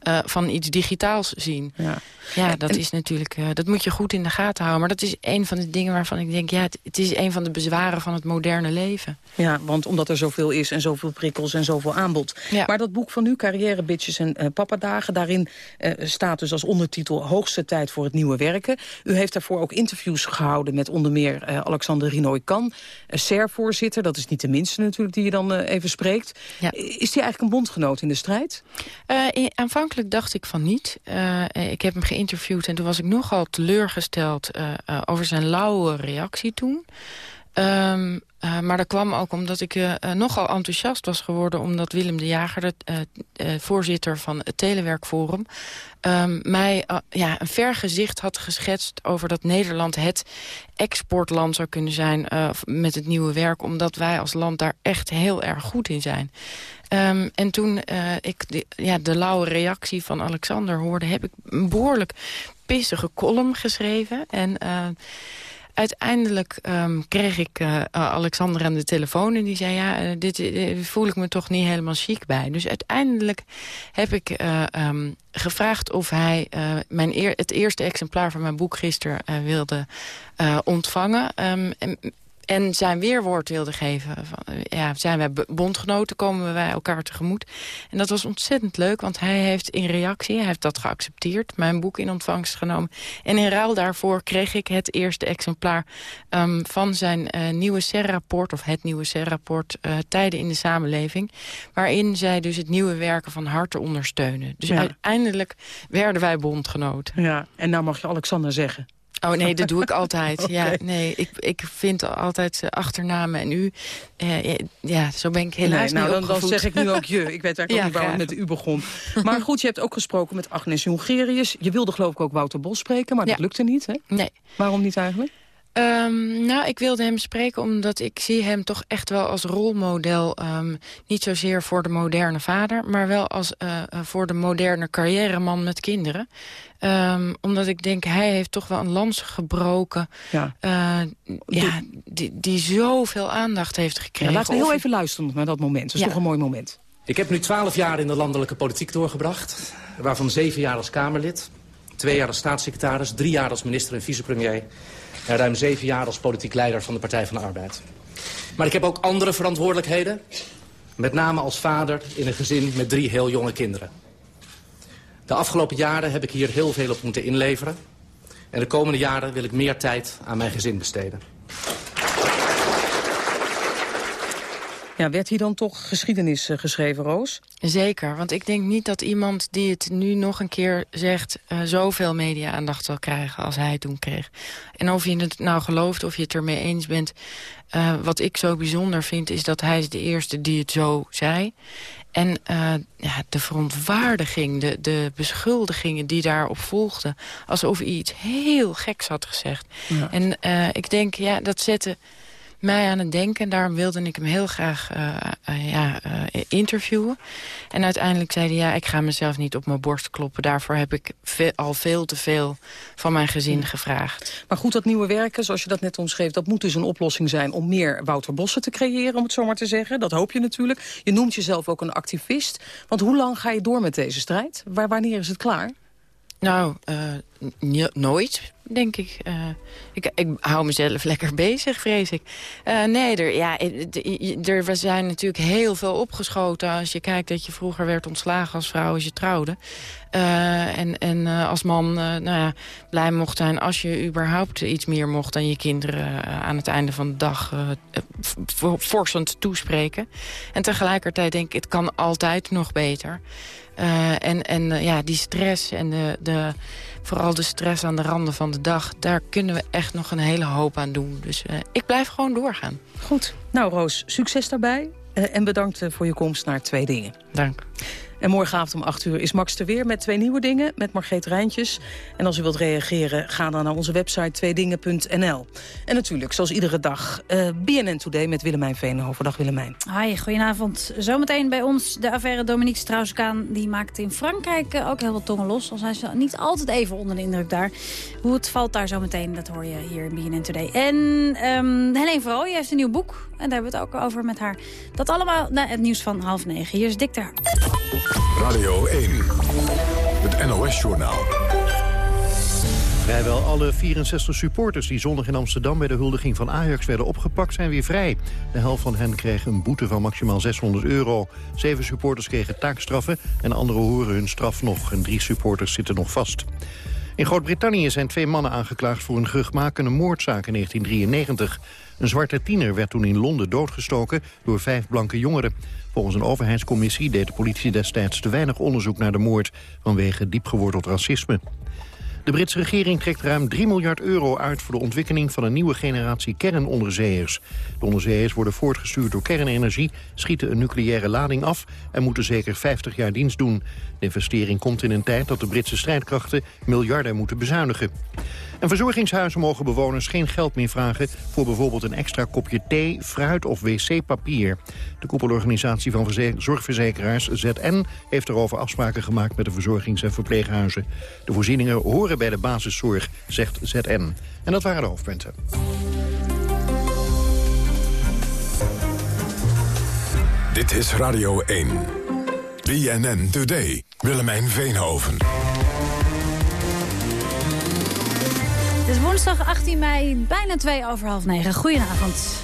Uh, van iets digitaals zien. Ja, ja dat is natuurlijk... Uh, dat moet je goed in de gaten houden. Maar dat is een van de dingen waarvan ik denk... ja, het, het is een van de bezwaren van het moderne leven. Ja, want omdat er zoveel is en zoveel prikkels en zoveel aanbod. Ja. Maar dat boek van nu, Carrière, Bitches en Papa dagen. Daarin uh, staat dus als ondertitel hoogste tijd voor het nieuwe werken. U heeft daarvoor ook interviews gehouden met onder meer uh, Alexander Rinoy-Kan. Uh, SER-voorzitter, dat is niet de minste natuurlijk die je dan even spreekt. Ja. Is die eigenlijk een bondgenoot in de strijd? In, aanvankelijk dacht ik van niet. ik heb hem geïnterviewd en toen was ik nogal teleurgesteld over zijn lauwe reactie toen. Um, uh, maar dat kwam ook omdat ik uh, nogal enthousiast was geworden... omdat Willem de Jager, de voorzitter van het Telewerkforum... Um, mij ja, een vergezicht had geschetst over dat Nederland het exportland zou kunnen zijn... met het nieuwe werk, omdat wij als land daar echt heel erg goed in zijn. Um, en toen ik de, ja, de lauwe reactie van Alexander hoorde... heb ik een behoorlijk pissige column geschreven... En uiteindelijk um, kreeg ik uh, Alexander aan de telefoon en die zei... ja, uh, dit voel ik me toch niet helemaal chic bij. Dus uiteindelijk heb ik um, gevraagd of hij mijn eer, het eerste exemplaar van mijn boek gisteren wilde ontvangen. En en zijn weerwoord wilde geven. Van, ja, zijn wij bondgenoten, komen wij elkaar tegemoet. En dat was ontzettend leuk, want hij heeft in reactie... hij heeft dat geaccepteerd, mijn boek in ontvangst genomen. En in ruil daarvoor kreeg ik het eerste exemplaar... Um, van zijn uh, nieuwe CER-rapport, of het nieuwe CER-rapport... Uh, Tijden in de Samenleving... waarin zij dus het nieuwe werken van harte ondersteunen. Dus uiteindelijk werden wij bondgenoten. Ja, en nou mag je Alexander zeggen. Oh nee, dat doe ik altijd. Ja, nee, ik, ik vind altijd achternamen en u. Eh, ja, zo ben ik helaas nee, nou, dan, dan, zeg ik nu ook je. Ik weet eigenlijk ook niet waarom ik met u begon. Maar goed, je hebt ook gesproken met Agnes Jongerius. Je wilde geloof ik ook Wouter Bos spreken, maar dat lukte niet, hè? Nee. Waarom niet eigenlijk? Um, nou, ik wilde hem spreken omdat ik zie hem toch echt wel als rolmodel... Um, niet zozeer voor de moderne vader, maar wel als uh, voor de moderne carrièreman met kinderen. Um, omdat ik denk, hij heeft toch wel een lans gebroken... Ja. Uh, ja, die, die zoveel aandacht heeft gekregen. Ja, laten we heel even luisteren naar dat moment. Dat is ja. toch een mooi moment. Ik heb nu twaalf jaar in de landelijke politiek doorgebracht. Waarvan zeven jaar als Kamerlid. Twee jaar als staatssecretaris. Drie jaar als minister en vicepremier en ruim zeven jaar als politiek leider van de Partij van de Arbeid. Maar ik heb ook andere verantwoordelijkheden. Met name als vader in een gezin met drie heel jonge kinderen. De afgelopen jaren heb ik hier heel veel op moeten inleveren. En de komende jaren wil ik meer tijd aan mijn gezin besteden. Ja, werd hier dan toch geschiedenis uh, geschreven, Roos? Zeker, want ik denk niet dat iemand die het nu nog een keer zegt... Uh, zoveel media-aandacht zal krijgen als hij toen kreeg. En of je het nou gelooft of je het ermee eens bent... Uh, wat ik zo bijzonder vind, is dat hij is de eerste die het zo zei. En ja, de verontwaardiging, de, de beschuldigingen die daarop volgden... alsof hij iets heel geks had gezegd. Ja. En ik denk, ja, dat zette mij aan het denken. En daarom wilde ik hem heel graag uh, uh, ja, uh, interviewen. En uiteindelijk zei hij, ja, ik ga mezelf niet op mijn borst kloppen. Daarvoor heb ik al veel te veel van mijn gezin Hmm. gevraagd. Maar goed, dat nieuwe werken, zoals je dat net omschreef... dat moet dus een oplossing zijn om meer Wouter Bossen te creëren... om het zo maar te zeggen. Dat hoop je natuurlijk. Je noemt jezelf ook een activist. Want hoe lang ga je door met deze strijd? Waar, wanneer is het klaar? Nou, uh, nooit, denk ik. Uh, ik. Ik hou mezelf lekker bezig, vrees ik. Uh, nee, er, ja, er zijn natuurlijk heel veel opgeschoten... als je kijkt dat je vroeger werd ontslagen als vrouw als je trouwde. En en als man nou ja, blij mocht zijn als je überhaupt iets meer mocht... dan je kinderen aan het einde van de dag forsend toespreken. En tegelijkertijd denk ik, het kan altijd nog beter... Uh, en en uh, ja, die stress en de, de, vooral de stress aan de randen van de dag... daar kunnen we echt nog een hele hoop aan doen. Dus uh, ik blijf gewoon doorgaan. Goed. Nou, Roos, succes daarbij. en bedankt voor je komst naar Twee Dingen. Dank. En morgenavond om 8 uur is Max er weer met twee nieuwe dingen, met Margreet Rijntjes. En als u wilt reageren, ga dan naar onze website tweedingen.nl. En natuurlijk, zoals iedere dag, uh, BNN Today met Willemijn Veenhoven. Dag Willemijn. Hoi, goedenavond. Zometeen bij ons de affaire Dominique Strauss-Kaan. Die maakt in Frankrijk uh, ook heel wat tongen los. Al zijn ze niet altijd even onder de indruk daar. Hoe het valt daar zometeen, dat hoor je hier in BNN Today. En um, Helene Verhooyen heeft een nieuw boek. En daar hebben we het ook over met haar. Dat allemaal na het nieuws van half negen. Hier is Dick ter Radio 1, het NOS-journaal. Vrijwel alle 64 supporters die zondag in Amsterdam... bij de huldiging van Ajax werden opgepakt, zijn weer vrij. De helft van hen kreeg een boete van maximaal 600 euro. Zeven supporters kregen taakstraffen en anderen horen hun straf nog. En drie supporters zitten nog vast. In Groot-Brittannië zijn twee mannen aangeklaagd voor een geruchtmakende moordzaak in 1993. Een zwarte tiener werd toen in Londen doodgestoken door vijf blanke jongeren. Volgens een overheidscommissie deed de politie destijds te weinig onderzoek naar de moord... vanwege diepgeworteld racisme. De Britse regering trekt ruim 3 miljard euro uit... voor de ontwikkeling van een nieuwe generatie kernonderzeeërs. De onderzeeërs worden voortgestuurd door kernenergie... schieten een nucleaire lading af en moeten zeker 50 jaar dienst doen. De investering komt in een tijd dat de Britse strijdkrachten... miljarden moeten bezuinigen. En verzorgingshuizen mogen bewoners geen geld meer vragen... voor bijvoorbeeld een extra kopje thee, fruit of wc-papier. De koepelorganisatie van zorgverzekeraars ZN... heeft erover afspraken gemaakt met de verzorgings- en verpleeghuizen. De voorzieningen horen bij de basiszorg, zegt ZN. En dat waren de hoofdpunten. Dit is Radio 1. BNN Today. Willemijn Veenhoven. Het is woensdag 18 mei, bijna twee over half negen. Goedenavond.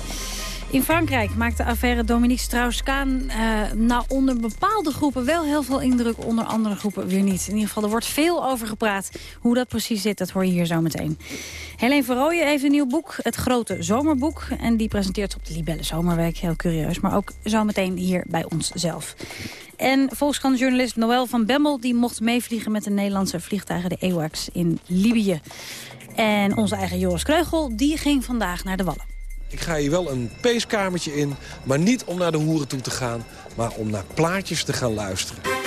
In Frankrijk maakt de affaire Dominique Strauss-Kaan uh, nou onder bepaalde groepen wel heel veel indruk, onder andere groepen weer niet. In ieder geval, er wordt veel over gepraat. Hoe dat precies zit, dat hoor je hier zo meteen. Helene Verrooyen heeft een nieuw boek, het Grote Zomerboek. En die presenteert op de Libelle Zomerweek, heel curieus. Maar ook zometeen hier bij ons zelf. En Volkskrant-journalist Noël van Bemmel... die mocht meevliegen met de Nederlandse vliegtuigen, de EWAX, in Libië. En onze eigen Joris Kreugel, die ging vandaag naar de Wallen. Ik ga hier wel een peeskamertje in, maar niet om naar de hoeren toe te gaan... maar om naar plaatjes te gaan luisteren.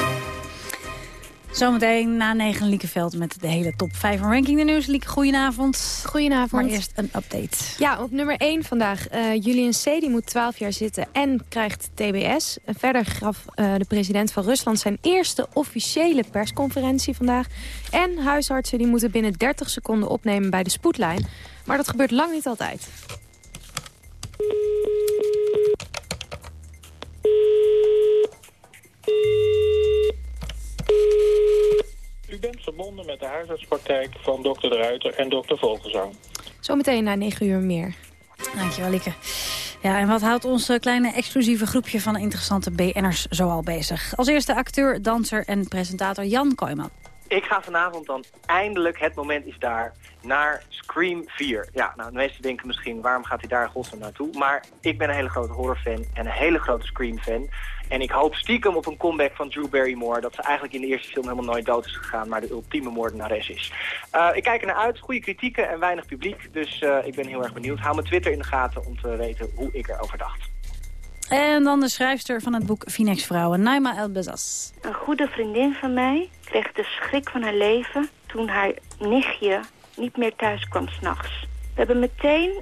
Zometeen na negen Liekeveld met de hele top 5 van Ranking de Nieuws. Lieke, goedenavond. Goedenavond. Maar eerst een update. Ja, op nummer 1 vandaag. Uh, Julian C. die moet 12 jaar zitten en krijgt TBS. En verder gaf uh, de president van Rusland zijn eerste officiële persconferentie vandaag. En huisartsen die moeten binnen 30 seconden opnemen bij de spoedlijn. Maar dat gebeurt lang niet altijd. U bent verbonden met de huisartspraktijk van dokter De Ruiter en dokter Vogelzang. Zometeen na 9 uur meer. Dankjewel, Lieke. Ja, en wat houdt ons kleine exclusieve groepje van interessante BN'ers zoal bezig? Als eerste acteur, danser en presentator Jan Kooijman. Ik ga vanavond dan eindelijk, het moment is daar, naar Scream 4. Ja, nou, de meesten denken misschien, waarom gaat hij daar in godsnaam naartoe? Maar ik ben een hele grote horrorfan en een hele grote Scream-fan. En ik hoop stiekem op een comeback van Drew Barrymore... dat ze eigenlijk in de eerste film helemaal nooit dood is gegaan... maar de ultieme moordenares is. Uh, ik kijk er naar uit, goede kritieken en weinig publiek. Dus uh, ik ben heel erg benieuwd. Hou mijn Twitter in de gaten om te weten hoe ik erover dacht. En dan de schrijfster van het boek Finex Vrouwen, Naima El-Bezas. Een goede vriendin van mij kreeg de schrik van haar leven... toen haar nichtje niet meer thuis kwam s'nachts. We hebben meteen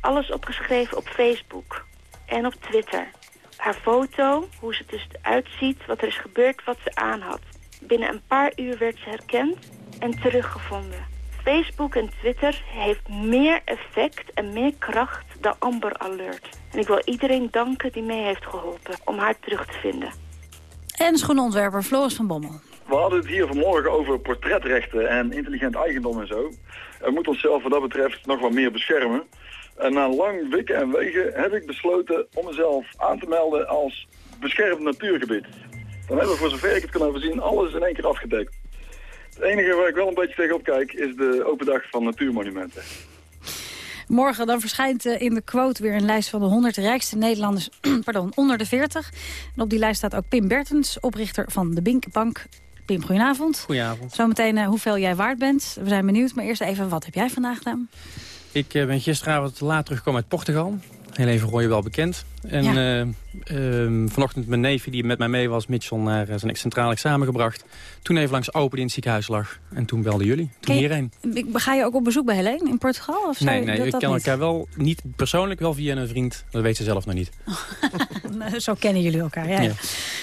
alles opgeschreven op Facebook en op Twitter. Haar foto, hoe ze dus uitziet, wat er is gebeurd, wat ze aan had. Binnen een paar uur werd ze herkend en teruggevonden. Facebook en Twitter heeft meer effect en meer kracht dan Amber Alert. En ik wil iedereen danken die mee heeft geholpen om haar terug te vinden. En schoenenontwerper Floris van Bommel. We hadden het hier vanmorgen over portretrechten en intelligent eigendom en zo. We moeten onszelf wat dat betreft nog wat meer beschermen. En na lang wikken en wegen heb ik besloten om mezelf aan te melden als beschermd natuurgebied. Dan hebben we voor zover ik het kan overzien alles in één keer afgedekt. Het enige waar ik wel een beetje tegenop kijk is de open dag van natuurmonumenten. Morgen dan verschijnt eh, in de quote weer een lijst van de 100 rijkste Nederlanders pardon, onder de 40. En op die lijst staat ook Pim Bertens, oprichter van de Binkbank. Pim, goedenavond. Goedenavond. Zometeen uh, hoeveel jij waard bent. We zijn benieuwd, maar eerst even, wat heb jij vandaag gedaan? Ik uh, ben gisteravond laat teruggekomen uit Portugal. Heel even je wel bekend. En ja. uh, vanochtend mijn neef die met mij mee was, Mitchell, naar zijn centraal examen gebracht. Toen even langs open in het ziekenhuis lag. En toen belden jullie. Toen je, hierheen. Ga je ook op bezoek bij Helene in Portugal? Of nee, nee dat, ik dat ken niet? elkaar wel niet persoonlijk, wel via een vriend. Dat weet ze zelf nog niet. Zo kennen jullie elkaar, ja. ja.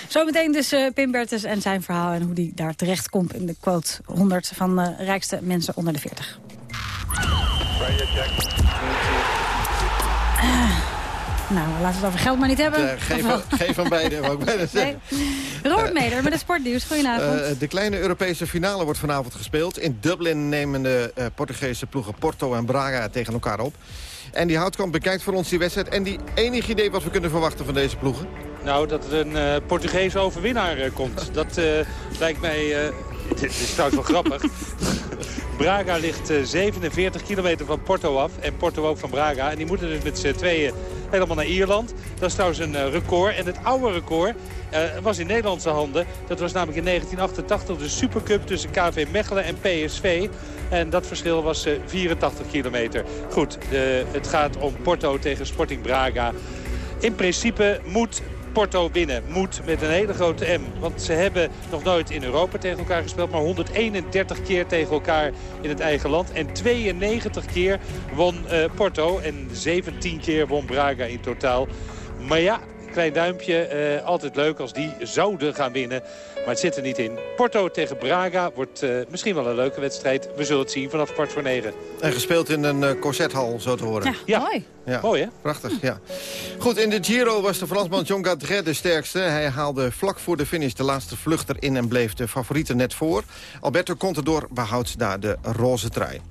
Zometeen dus uh, Pim Bertens en zijn verhaal en hoe die daar terecht komt in de quote 100 van de rijkste mensen onder de 40. Uh, nou, laten we het over geld maar niet hebben. Uh, geef, geef van beide, wou ik bijna zeggen. Nee. Robert Meder met het sportnieuws. Goedenavond. Uh, de kleine Europese finale wordt vanavond gespeeld. In Dublin nemen de uh, Portugese ploegen Porto en Braga tegen elkaar op. En die Houtkamp bekijkt voor ons die wedstrijd. En die enig idee wat we kunnen verwachten van deze ploegen? Nou, dat er een uh, Portugese overwinnaar komt. Dat lijkt mij... dit is trouwens wel grappig. Braga ligt 47 kilometer van Porto af. En Porto ook van Braga. En die moeten dus met z'n tweeën helemaal naar Ierland. Dat is trouwens een uh, record. En het oude record uh, was in Nederlandse handen. Dat was namelijk in 1988 de Supercup tussen KV Mechelen en PSV. En dat verschil was uh, 84 kilometer. Goed, het gaat om Porto tegen Sporting Braga. In principe moet Porto winnen. Moet met een hele grote M. Want ze hebben nog nooit in Europa tegen elkaar gespeeld. Maar 131 keer tegen elkaar in het eigen land. En 92 keer won uh, Porto. En 17 keer won Braga in totaal. Maar ja, klein duimpje. Uh, altijd leuk als die zouden gaan winnen. Maar het zit er niet in. Porto tegen Braga wordt uh, misschien wel een leuke wedstrijd. We zullen het zien vanaf kwart voor negen. En gespeeld in een uh, concerthal, zo te horen. Ja, ja. mooi. Ja. Mooi, hè? Prachtig, ja. Goed, in de Giro was de Fransman John Gadret de sterkste. Hij haalde vlak voor de finish de laatste vlucht erin en bleef de favorieten net voor. Alberto Contador behoudt daar de roze trui.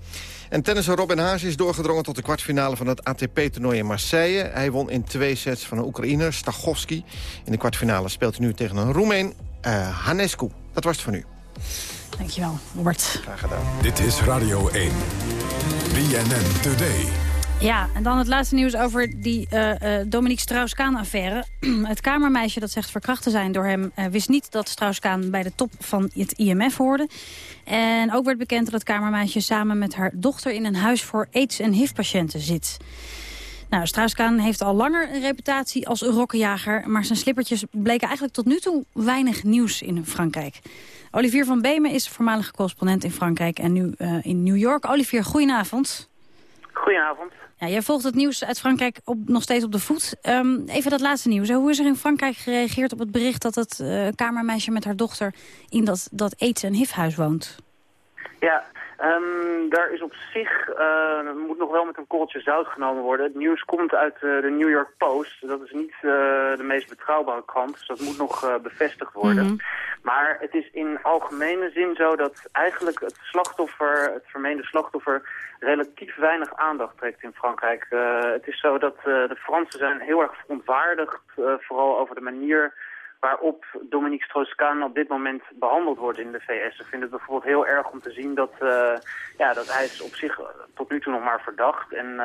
En tennisser Robin Haas is doorgedrongen tot de kwartfinale van het ATP-toernooi in Marseille. Hij won in twee sets van een Oekraïner, Stachowski. In de kwartfinale speelt hij nu tegen een Roemeen, uh, Hanescu. Dat was het voor nu. Dankjewel, Robert. Graag gedaan. Dit is Radio 1. BNN Today. Ja, en dan het laatste nieuws over die uh, uh, Dominique Strauss-Kaan-affaire. het kamermeisje dat zegt verkracht te zijn door hem... Uh, wist niet dat Strauss-Kaan bij de top van het IMF hoorde. En ook werd bekend dat het kamermeisje samen met haar dochter... in een huis voor aids- en HIV-patiënten zit. Nou, Strauss-Kaan heeft al langer een reputatie als rokkenjager... maar zijn slippertjes bleken eigenlijk tot nu toe weinig nieuws in Frankrijk. Olivier van Beemen is voormalige correspondent in Frankrijk en nu in New York. Olivier, goedenavond. Goedenavond. Jij volgt het nieuws uit Frankrijk nog steeds op de voet. Um, even dat laatste nieuws. Hoe is er in Frankrijk gereageerd op het bericht dat het uh, kamermeisje met haar dochter in dat, dat en HIV-huis woont? Ja, um, daar is op zich, uh, moet nog wel met een korreltje zout genomen worden. Het nieuws komt uit uh, de New York Post. Dat is niet de meest betrouwbare krant, dus dat moet nog bevestigd worden. Mm -hmm. Maar het is in algemene zin zo dat eigenlijk het slachtoffer, het vermeende slachtoffer, relatief weinig aandacht trekt in Frankrijk. Het is zo dat de Fransen zijn heel erg verontwaardigd, vooral over de manier waarop Dominique Strauss-Kaan op dit moment behandeld wordt in de VS. Ze vinden het bijvoorbeeld heel erg om te zien dat, ja, dat hij is op zich tot nu toe nog maar verdacht. En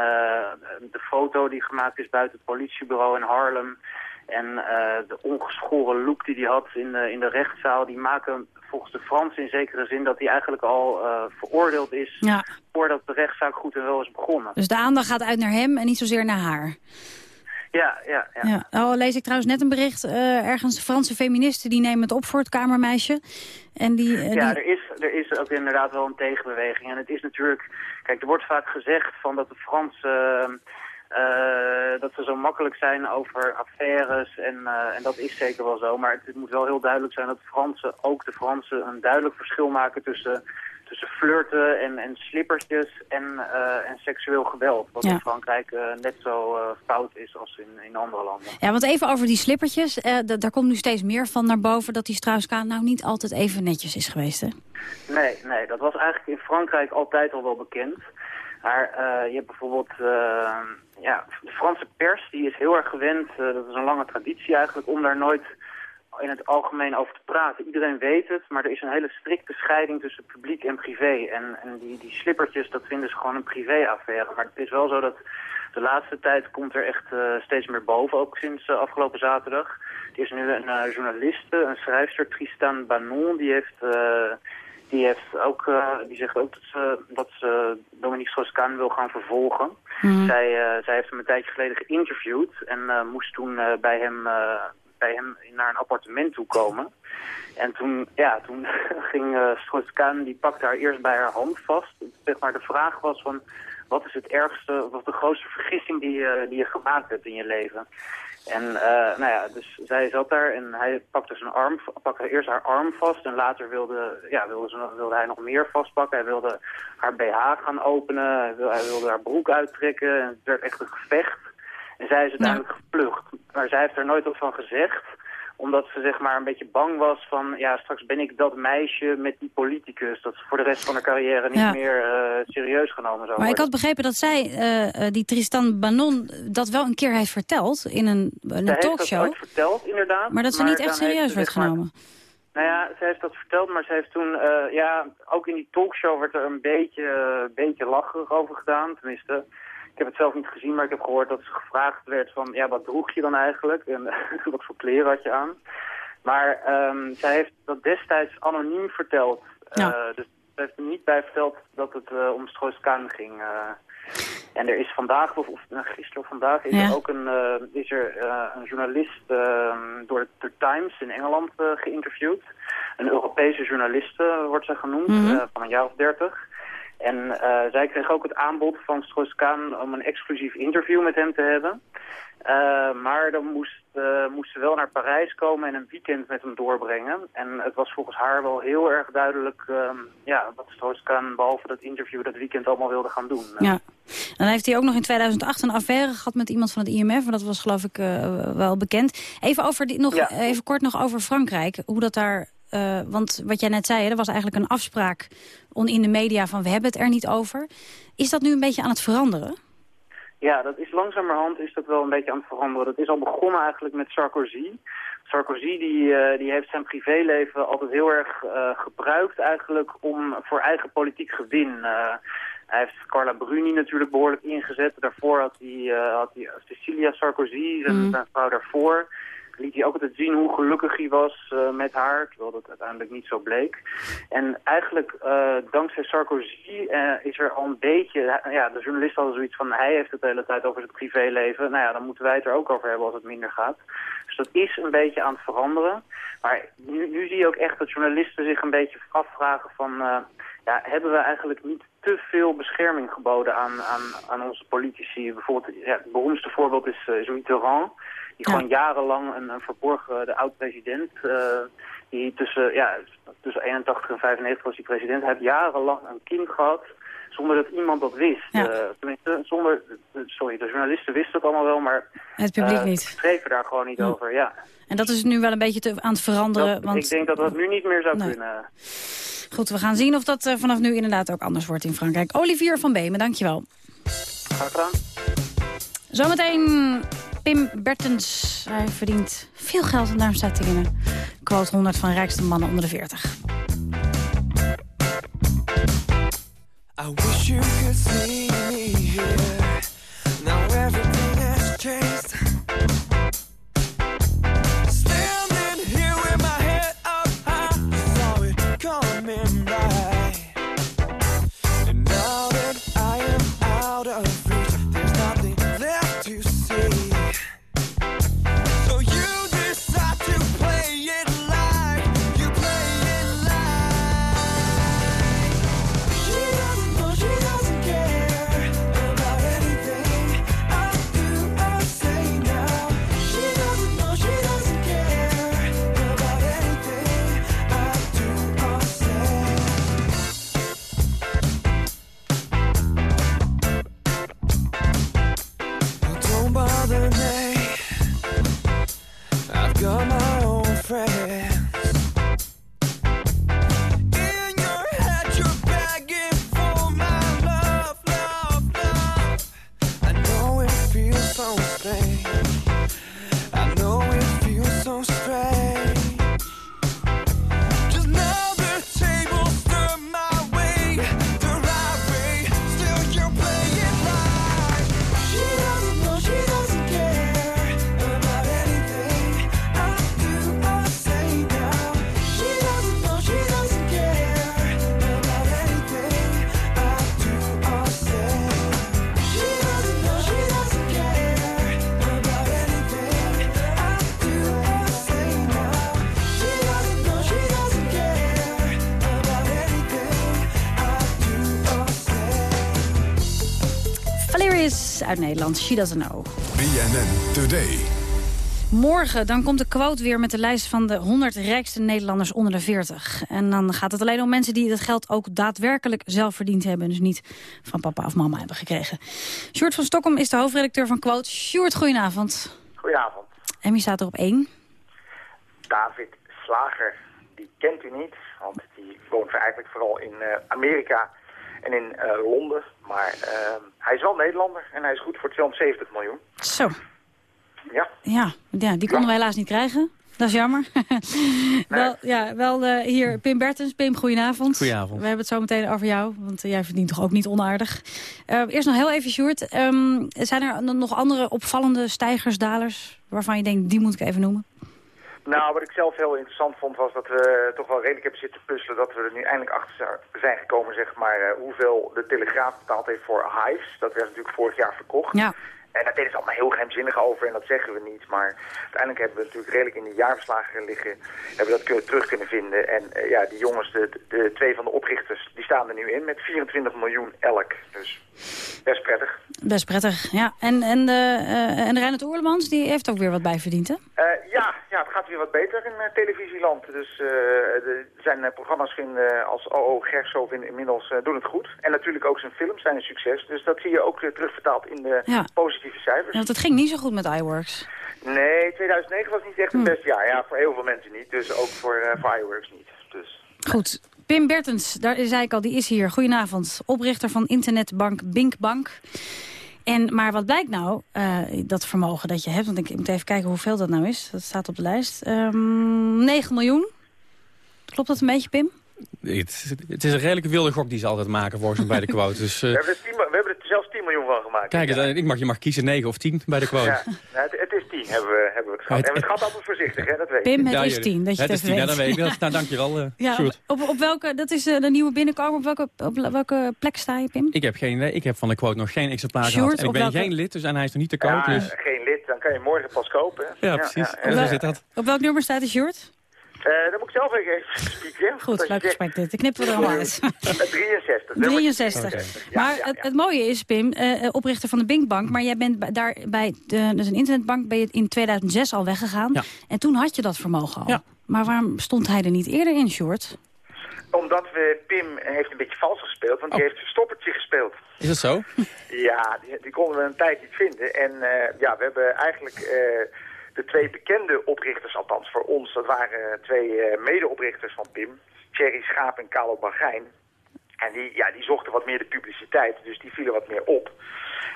de foto die gemaakt is buiten het politiebureau in Harlem en uh, de ongeschoren look die hij had in de, in de rechtszaal... die maken volgens de Fransen in zekere zin dat hij eigenlijk al veroordeeld is... Ja. voordat de rechtszaak goed en wel is begonnen. Dus de aandacht gaat uit naar hem en niet zozeer naar haar? Ja, ja, ja. ja. Oh, lees ik trouwens net een bericht. Uh, ergens Franse feministen die nemen het op voor het kamermeisje. En die, uh, ja, die... er, is, er is ook inderdaad wel een tegenbeweging. En het is natuurlijk... Kijk, er wordt vaak gezegd van dat de Franse... eh, dat ze zo makkelijk zijn over affaires en, eh, en dat is zeker wel zo. Maar het, het, moet wel heel duidelijk zijn dat de Fransen, ook de Fransen, een duidelijk verschil maken tussen, tussen flirten en, en slippertjes en, eh, en seksueel geweld. Wat Ja. in Frankrijk net zo fout is als in, in andere landen. Ja, want even over die slippertjes. eh, daar komt nu steeds meer van naar boven... dat die Strauss-Kaan nou niet altijd even netjes is geweest, hè? Nee, nee, dat was eigenlijk in Frankrijk altijd al wel bekend. Maar eh, je hebt bijvoorbeeld, eh, ja, de Franse pers die is heel erg gewend, eh, dat is een lange traditie eigenlijk, om daar nooit in het algemeen over te praten. Iedereen weet het, maar er is een hele strikte scheiding tussen publiek en privé. En, en die, die slippertjes, dat vinden ze gewoon een privéaffaire. Maar het is wel zo dat de laatste tijd komt er echt eh, steeds meer boven, ook sinds eh, afgelopen zaterdag. Er is nu een eh, journaliste, een schrijfster, Tristan Banon, die heeft... die, heeft ook, die zegt ook dat ze, dat ze Dominique Strauss-Kaan wil gaan vervolgen. Zij, eh, zij heeft hem een tijdje geleden geïnterviewd en moest toen bij, hem, bij hem naar een appartement toe komen. En toen, ja, toen ging uh, Strauss-Kaan, die pakte haar eerst bij haar hand vast. Zeg maar, de vraag was van, wat is het ergste, wat de grootste vergissing die, je die je gemaakt hebt in je leven? En uh, nou ja, dus zij zat daar en hij pakte zijn arm, pakte eerst haar arm vast en later wilde, ja, wilde, ze, wilde hij nog meer vastpakken. Hij wilde haar BH gaan openen, hij wilde, hij wilde haar broek uittrekken en het werd echt een gevecht. En zij is uiteindelijk gevlucht. Maar zij heeft er nooit wat van gezegd omdat ze zeg maar een beetje bang was van... ja, straks ben ik dat meisje met die politicus... dat ze voor de rest van haar carrière niet Ja. meer uh, serieus genomen zou Maar ik worden. had begrepen dat zij, uh, die Tristan Banon, dat wel een keer heeft verteld in een, een zij talkshow. heeft dat verteld, inderdaad. Maar dat ze niet echt serieus werd genomen. Nou ja, ze heeft dat verteld, maar ze heeft toen... Uh, ja, ook in die talkshow werd er een beetje, uh, beetje lacherig over gedaan. Tenminste, ik heb het zelf niet gezien, maar ik heb gehoord dat ze gevraagd werd van... ja, wat droeg je dan eigenlijk? En wat voor kleren had je aan? Maar um, zij heeft dat destijds anoniem verteld. Ja. Uh, dus ze heeft er niet bij verteld dat het uh, om Strauss-Kaan ging. Uh, en er is vandaag, of, of nou, gisteren of vandaag, is Ja. er ook een, is er, een journalist uh, door de Times in Engeland geïnterviewd. Een Europese journaliste wordt zij genoemd, Mhm. van een jaar of dertig. En uh, zij kreeg ook het aanbod van Strauss-Kaan om een exclusief interview met hem te hebben. Uh, maar dan moest, uh, moest ze wel naar Parijs komen en een weekend met hem doorbrengen. En het was volgens haar wel heel erg duidelijk um, ja, wat Strauss-Kaan behalve dat interview dat weekend allemaal wilde gaan doen. Ja. Dan heeft hij ook nog in 2008 een affaire gehad met iemand van het IMF. En dat was geloof ik wel bekend. Even, over die, nog, Ja. even kort nog over Frankrijk. Hoe dat daar... Uh, want wat jij net zei, er was eigenlijk een afspraak in de media van we hebben het er niet over. Is dat nu een beetje aan het veranderen? Ja, dat is langzamerhand is dat wel een beetje aan het veranderen. Dat is al begonnen eigenlijk met Sarkozy. Sarkozy die, uh, die heeft zijn privéleven altijd heel erg uh, gebruikt eigenlijk om voor eigen politiek gewin. Uh, hij heeft Carla Bruni natuurlijk behoorlijk ingezet. Daarvoor had hij, had hij Cecilia Sarkozy, zijn, Mm. zijn vrouw daarvoor liet hij ook altijd zien hoe gelukkig hij was uh, met haar, terwijl dat uiteindelijk niet zo bleek. En eigenlijk, uh, dankzij Sarkozy, uh, is er al een beetje... Ja, de journalist had zoiets van, hij heeft het de hele tijd over zijn privéleven. Nou ja, dan moeten wij het er ook over hebben als het minder gaat. Dus dat is een beetje aan het veranderen. Maar nu, nu zie je ook echt dat journalisten zich een beetje afvragen van... ja, hebben we eigenlijk niet te veel bescherming geboden aan, aan, aan onze politici? Bijvoorbeeld, ja, het beroemdste voorbeeld is, is Mitterrand... Die Ja. gewoon jarenlang een, een verborgen, de oud-president, uh, die tussen, ja, tussen 81 en 95 was die president, hij heeft jarenlang een kind gehad zonder dat iemand dat wist. Ja. Uh, tenminste, zonder, sorry, de journalisten wisten het allemaal wel, maar Het publiek uh, niet. schreven daar gewoon niet Ja. over, ja. En dat is nu wel een beetje te, aan het veranderen. Dat, want... Ik denk dat dat nu niet meer zou Nee. kunnen. Goed, we gaan zien of dat eh, vanaf nu inderdaad ook anders wordt in Frankrijk. Olivier van Beemen, dankjewel. Graag gedaan. Zometeen Pim Bertens. Hij verdient veel geld en daarom staat hij in een quote 100 van rijkste mannen onder de 40. I wish you could see me here. Uit Nederland. She doesn't know. BNN Today. Morgen dan komt de quote weer met de lijst van de 100 rijkste Nederlanders onder de 40. En dan gaat het alleen om mensen die het geld ook daadwerkelijk zelf verdiend hebben. Dus niet van papa of mama hebben gekregen. Sjoerd van Stockholm is de hoofdredacteur van Quote. Sjoerd, goedenavond. Goedenavond. En wie staat er op één? David Slager, die kent u niet, want die woont eigenlijk vooral in eh, Amerika en in eh, Londen. Maar eh, hij is wel Nederlander en hij is goed voor 270 miljoen. Zo. Ja. Ja, ja die konden we helaas niet krijgen. Dat is jammer. Wel, ja, wel eh, hier Pim Bertens. Pim, goedenavond. Goedenavond. We hebben het zo meteen over jou, want eh, jij verdient toch ook niet onaardig. Eh, eerst nog heel even, Sjoerd. Ehm, zijn er nog andere opvallende stijgers, dalers... waarvan je denkt, die moet ik even noemen? Nou, wat ik zelf heel interessant vond was dat we toch wel redelijk hebben zitten puzzelen dat we er nu eindelijk achter zijn gekomen, zeg maar, eh, hoeveel de Telegraaf betaald heeft voor Hives. Dat werd natuurlijk vorig jaar verkocht. Ja. En daar deden ze allemaal heel geheimzinnig over en dat zeggen we niet. Maar uiteindelijk hebben we natuurlijk redelijk in de jaarverslagen liggen. Hebben we dat kunnen, terug kunnen vinden. En eh, ja, die jongens, de, de twee van de oprichters, die staan er nu in met 24 miljoen elk. Dus best prettig. Best prettig, ja. En, en, de, eh en de Reinhard Oerlemans, die heeft ook weer wat bijverdiend, hè? Eh, ja, ja, het gaat weer wat beter in eh, televisieland. Dus eh, de, zijn eh, programma's in, eh, als O.O. Gershoff in, inmiddels eh, doen het goed. En natuurlijk ook zijn films zijn een succes. Dus dat zie je ook eh, terugvertaald in de Ja. positieve cijfers. Ja, want het ging niet zo goed met iWorks. Nee, 2009 was niet echt Hm. het beste jaar. Ja, voor heel veel mensen niet. Dus ook voor eh, Fireworks niet. Dus. Goed. Pim Bertens, daar zei ik al, die is hier. Goedenavond. Oprichter van internetbank Binkbank. En, maar wat blijkt nou, eh, dat vermogen dat je hebt... want ik moet even kijken hoeveel dat nou is. Dat staat op de lijst. Ehm 9 miljoen. Klopt dat een beetje, Pim? Het, het is een redelijke wilde gok die ze altijd maken volgens mij bij de quote. Dus, eh, We, hebben er 10 mi- we hebben er zelfs 10 miljoen van gemaakt. kijk, eens, eh, ik mag, je mag kiezen 9 of 10 bij de quote. Ja, nou, het, het is 10 hebben we, hebben we het gehad. En we het gaat altijd voorzichtig, hè, dat weet je. Pim, het Ja, is jullie- 10, dat je het, het is even 10, ja, dan weet ik dat. Nou, dankjewel, uh, Ja, Sjoerd. op, op welke, dat is eh, de nieuwe binnenkomer. Op welke, op welke plek sta je, Pim? Ik heb, geen, idee. ik heb van de quote nog geen exemplaar Sjoerd, gehad. En ik ben welke- geen lid, dus en hij is nog niet te koop. Ja, dus... geen lid, dan kan je morgen pas kopen. Ja, precies. en, Zo zit dat. Op welk nummer staat de Sjoerd? Eh, dan moet ik zelf even spieken. Goed, leuk gesprek dit. Ik knip er allemaal uit. 63. nummer 63. maar het, het mooie is, Pim, eh, eh, oprichter van de Binkbank... maar jij bent daar bij de, dus een internetbank ben je in 2006 al weggegaan. Ja. En toen had je dat vermogen al. Ja. Maar waarom stond hij er niet eerder in, Short? Omdat we, Pim heeft een beetje vals gespeeld, want die heeft verstoppertje gespeeld. Is dat zo? Ja, die, die konden we een tijd niet vinden. En eh, ja, we hebben eigenlijk eh, de twee bekende oprichters, althans voor ons, dat waren twee eh, medeoprichters van Pim, Thierry Schaap en Carlo Bagijn. En die, ja, die zochten wat meer de publiciteit, dus die vielen wat meer op.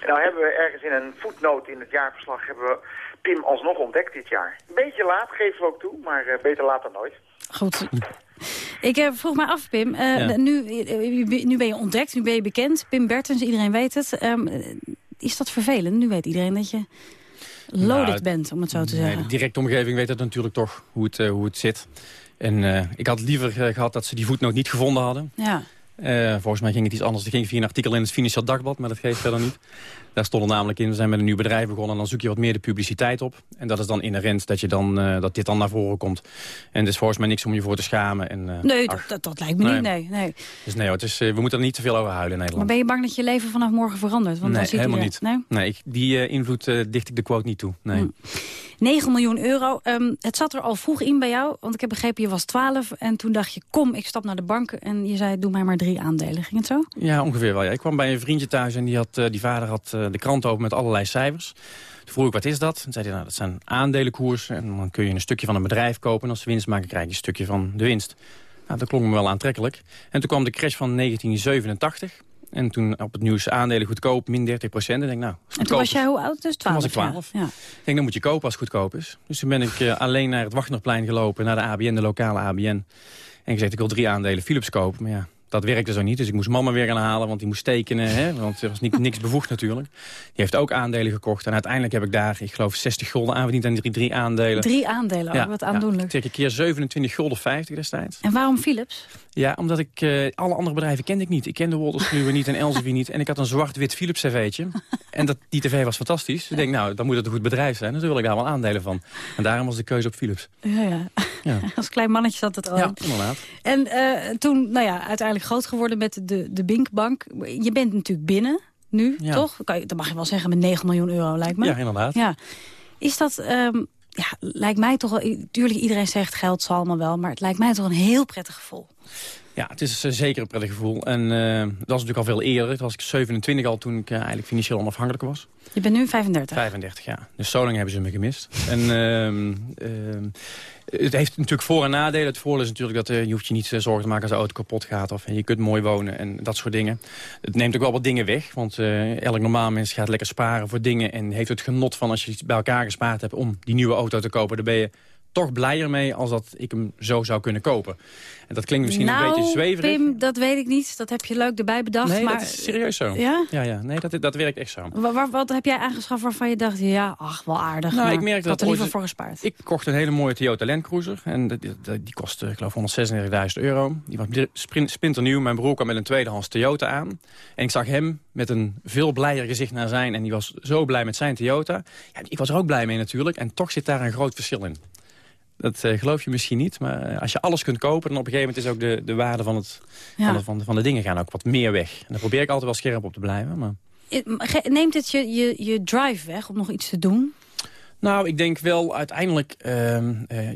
En nou hebben we ergens in een voetnoot in het jaarverslag hebben we Pim alsnog ontdekt dit jaar. Een beetje laat, geven we ook toe, maar eh, beter laat dan nooit. Goed. Ik eh, vroeg me af, Pim. eh, Ja. nu, nu ben je ontdekt, nu ben je bekend. Pim Bertens, iedereen weet het. Ehm, eh, is dat vervelend? Nu weet iedereen dat je loaded Nou, bent, om het zo te Nee, zeggen. de directe omgeving weet het natuurlijk toch hoe het, eh, hoe het zit. En eh, ik had liever eh, gehad dat ze die voetnoot niet gevonden hadden. Ja. Eh, volgens mij ging het iets anders. Het ging via een artikel in het Financieel Dagblad, maar dat geeft verder niet. Daar stond er namelijk in, we zijn met een nieuw bedrijf begonnen... en dan zoek je wat meer de publiciteit op. En dat is dan inherent dat, je dan, eh, dat dit dan naar voren komt. En het is volgens mij niks om je voor te schamen. En, eh, Nee, dat, dat, dat lijkt me Nee. niet, nee. nee. dus nee, hoor, het is, we moeten er niet te veel over huilen in Maar Nederland. ben je bang dat je leven vanaf morgen verandert? Want dan ziet helemaal niet. Nee? Nee, ik, die invloed dicht ik de quote niet toe. Nee. 9 miljoen euro. Ehm, het zat er al vroeg in bij jou, want ik heb begrepen je was 12. En toen dacht je, kom, ik stap naar de bank. En je zei, doe mij maar drie aandelen. Ging het zo? Ja, ongeveer wel. Ik kwam bij een vriendje thuis en die, had, eh, die vader had eh, de krant open met allerlei cijfers. Toen vroeg ik, wat is dat? En zei hij, nou, dat zijn aandelenkoersen. En dan kun je een stukje van een bedrijf kopen. En als ze winst maken, krijg je een stukje van de winst. Nou, dat klonk me wel aantrekkelijk. En toen kwam de crash van 1987. En toen op het nieuws aandelen goedkoop, min 30 procent. En ik denk, nou, En toen was jij hoe oud? Dus 12. Toen was ik 12. Ja. Ja. Ik denk, dan moet je kopen als het goedkoop is. Dus toen ben ik eh, alleen naar het Wagnerplein gelopen, naar de ABN, de lokale ABN. En gezegd, ik wil drie aandelen Philips kopen. Maar ja, dat werkte zo niet. Dus ik moest mama weer gaan halen, want die moest tekenen. Hè, want er was niet, niks bevoegd natuurlijk. Die heeft ook aandelen gekocht. En uiteindelijk heb ik daar, ik geloof, 60 gulden aanverdiend aan drie, drie aandelen. Drie aandelen, oh, wat aandoenlijk. Ja, keer 27 gulden 50 destijds. En waarom Philips? Ja, omdat ik eh, alle andere bedrijven kende ik niet. Ik kende Wolters Kluwer niet en Elsevier niet. En ik had een zwart-wit Philips tv'tje. En dat, die tv was fantastisch. Dus ik denk, nou, dan moet het een goed bedrijf zijn. Dus dan wil ik daar wel aandelen van. En daarom was de keuze op Philips. Ja, ja. Ja. Als klein mannetje zat het al. Ja, inderdaad. En eh, toen, nou ja, uiteindelijk groot geworden met de, de Binkbank. Je bent natuurlijk binnen. nu, Ja. toch? Dat mag je wel zeggen met 9 miljoen euro, lijkt me. Ja, inderdaad. Ja. Is dat, ehm, ja, lijkt mij toch wel... Tuurlijk, iedereen zegt geld zal allemaal wel... maar het lijkt mij toch een heel prettig gevoel. Ja, het is eh, zeker een prettig gevoel. En eh, dat was natuurlijk al veel eerder. Toen was ik 27 al toen ik eh, eigenlijk financieel onafhankelijk was. Je bent nu 35. 35, ja. Dus zo lang hebben ze me gemist. En ehm, ehm, het heeft natuurlijk voor- en nadelen. Het voordeel is natuurlijk dat je hoeft je niet zorgen te maken als de auto kapot gaat. Of en je kunt mooi wonen en dat soort dingen. Het neemt ook wel wat dingen weg. Want elk normaal mens gaat lekker sparen voor dingen. En heeft het genot van als je iets bij elkaar gespaard hebt om die nieuwe auto te kopen. Dan ben je toch blijer mee als dat ik hem zo zou kunnen kopen. En dat klinkt misschien nou, een beetje zweverig. Pim, dat weet ik niet. Dat heb je leuk erbij bedacht. Nee, maar, dat is serieus zo. Ja? Ja, ja. Nee, dat, dat werkt echt zo. Wa- wa- wat heb jij aangeschaft waarvan je dacht... ja, ach, wel aardig. Nou, maar ik merkte had dat er liever voor gespaard. Ik kocht een hele mooie Toyota Land Cruiser. En die, die, die kostte, ik geloof, 136.000 euro. Die was splinternieuw. Mijn broer kwam met een tweedehands Toyota aan. En ik zag hem met een veel blijer gezicht naar zijn. En die was zo blij met zijn Toyota. Ja, ik was er ook blij mee natuurlijk. En toch zit daar een groot verschil in. Dat eh, geloof je misschien niet. Maar eh, als je alles kunt kopen... dan op een gegeven moment is ook de, de waarde van, het, Ja. van, de, van, de, van de dingen gaan ook wat meer weg. En daar probeer ik altijd wel scherp op te blijven. Maar... Neemt het je, je, je drive weg om nog iets te doen? Nou, ik denk wel uiteindelijk... eh,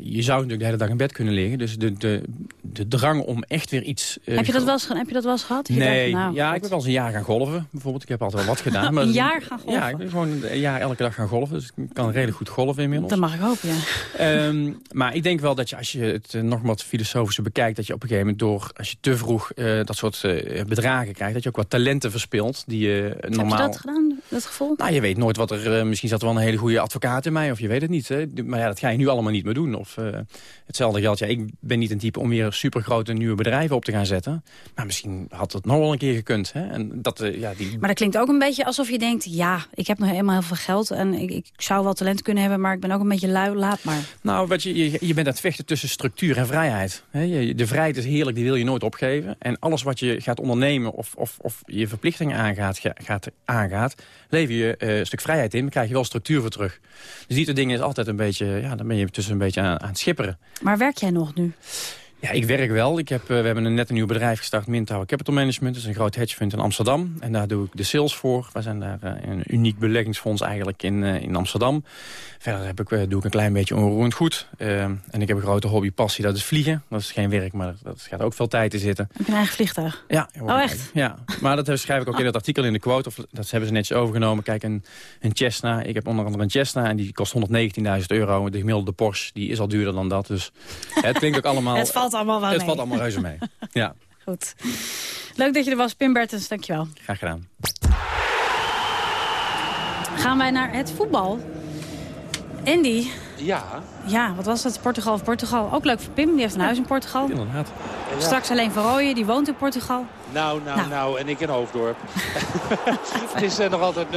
je zou natuurlijk de hele dag in bed kunnen liggen. Dus de, de, de drang om echt weer iets... eh, heb, je dat wel eens, heb je dat wel eens gehad? Nee, dacht, nou, ja, ik ben wel eens een jaar gaan golven, bijvoorbeeld. Ik heb altijd wel wat gedaan. Maar Een jaar gaan golven? Ja, ik ben gewoon een jaar elke dag gaan golven. Dus ik kan redelijk goed golven inmiddels. Dat mag ik hopen, ja. Ehm, maar ik denk wel dat je, als je het eh, nog wat filosofischer bekijkt... dat je op een gegeven moment door, als je te vroeg dat soort bedragen krijgt... dat je ook wat talenten verspilt die je normaal... Heb je dat gedaan, dat gevoel? Nou, je weet nooit wat er... misschien zat er wel een hele goede advocaat in mij, of je weet het niet. Hè. Maar ja, dat ga je nu allemaal niet meer doen. Of eh, hetzelfde geldt, ja, ik ben niet een type om weer supergrote nieuwe bedrijven op te gaan zetten. Maar misschien had het nog wel een keer gekund. Hè. En dat, eh, ja, die... Maar dat klinkt ook een beetje alsof je denkt... ja, ik heb nog helemaal heel veel geld en ik, ik zou wel talent kunnen hebben... maar ik ben ook een beetje lui, laat maar. Nou, wat je, je, je bent aan het vechten tussen structuur en vrijheid. Hè, je- de vrijheid is heerlijk, die wil je nooit opgeven. En alles wat je gaat ondernemen of, of, of je verplichtingen aangaat, ga- gaat, aangaat... lever je eh, een stuk vrijheid in, dan krijg je wel structuur voor terug. Dus die twee dingen is altijd een beetje... Ja, dan ben je tussen een beetje aan, aan het schipperen. Maar werk jij nog nu? Ja, ik werk wel. Ik heb, eh, we hebben een, net een nieuw bedrijf gestart, Mintower Capital Management. Dat is een groot hedgefund in Amsterdam. En daar doe ik de sales voor. We zijn daar eh, een uniek beleggingsfonds eigenlijk in, eh, in Amsterdam. Verder heb ik, doe ik een klein beetje onroerend goed. En ik heb een grote hobby, passie, dat is vliegen. Dat is geen werk, maar dat, dat gaat ook veel tijd in zitten. Heb je een eigen vliegtuig? Ja. Oh, echt? Ja, maar dat schrijf ik ook in het artikel in de quote. Of dat hebben ze netjes overgenomen. Kijk, een, een Cessna. Ik heb onder andere een Cessna en die kost 119.000 euro. De gemiddelde Porsche, die is al duurder dan dat. Dus het klinkt ook allemaal... Het valt allemaal wel Het mee. valt allemaal reuze mee. Ja, Goed. Leuk dat je er was, Pim Bertens. Dankjewel. graag gedaan. Gaan wij naar het voetbal. Andy, Ja, ja, wat was het? Portugal of Portugal? Ook leuk voor Pim, die heeft een huis in Portugal. Inderdaad. Ja. Straks alleen van Rooyen, die woont in Portugal. Nou, nou, Nou. nou, en ik in Hoofddorp. het is eh, nog altijd 0-0.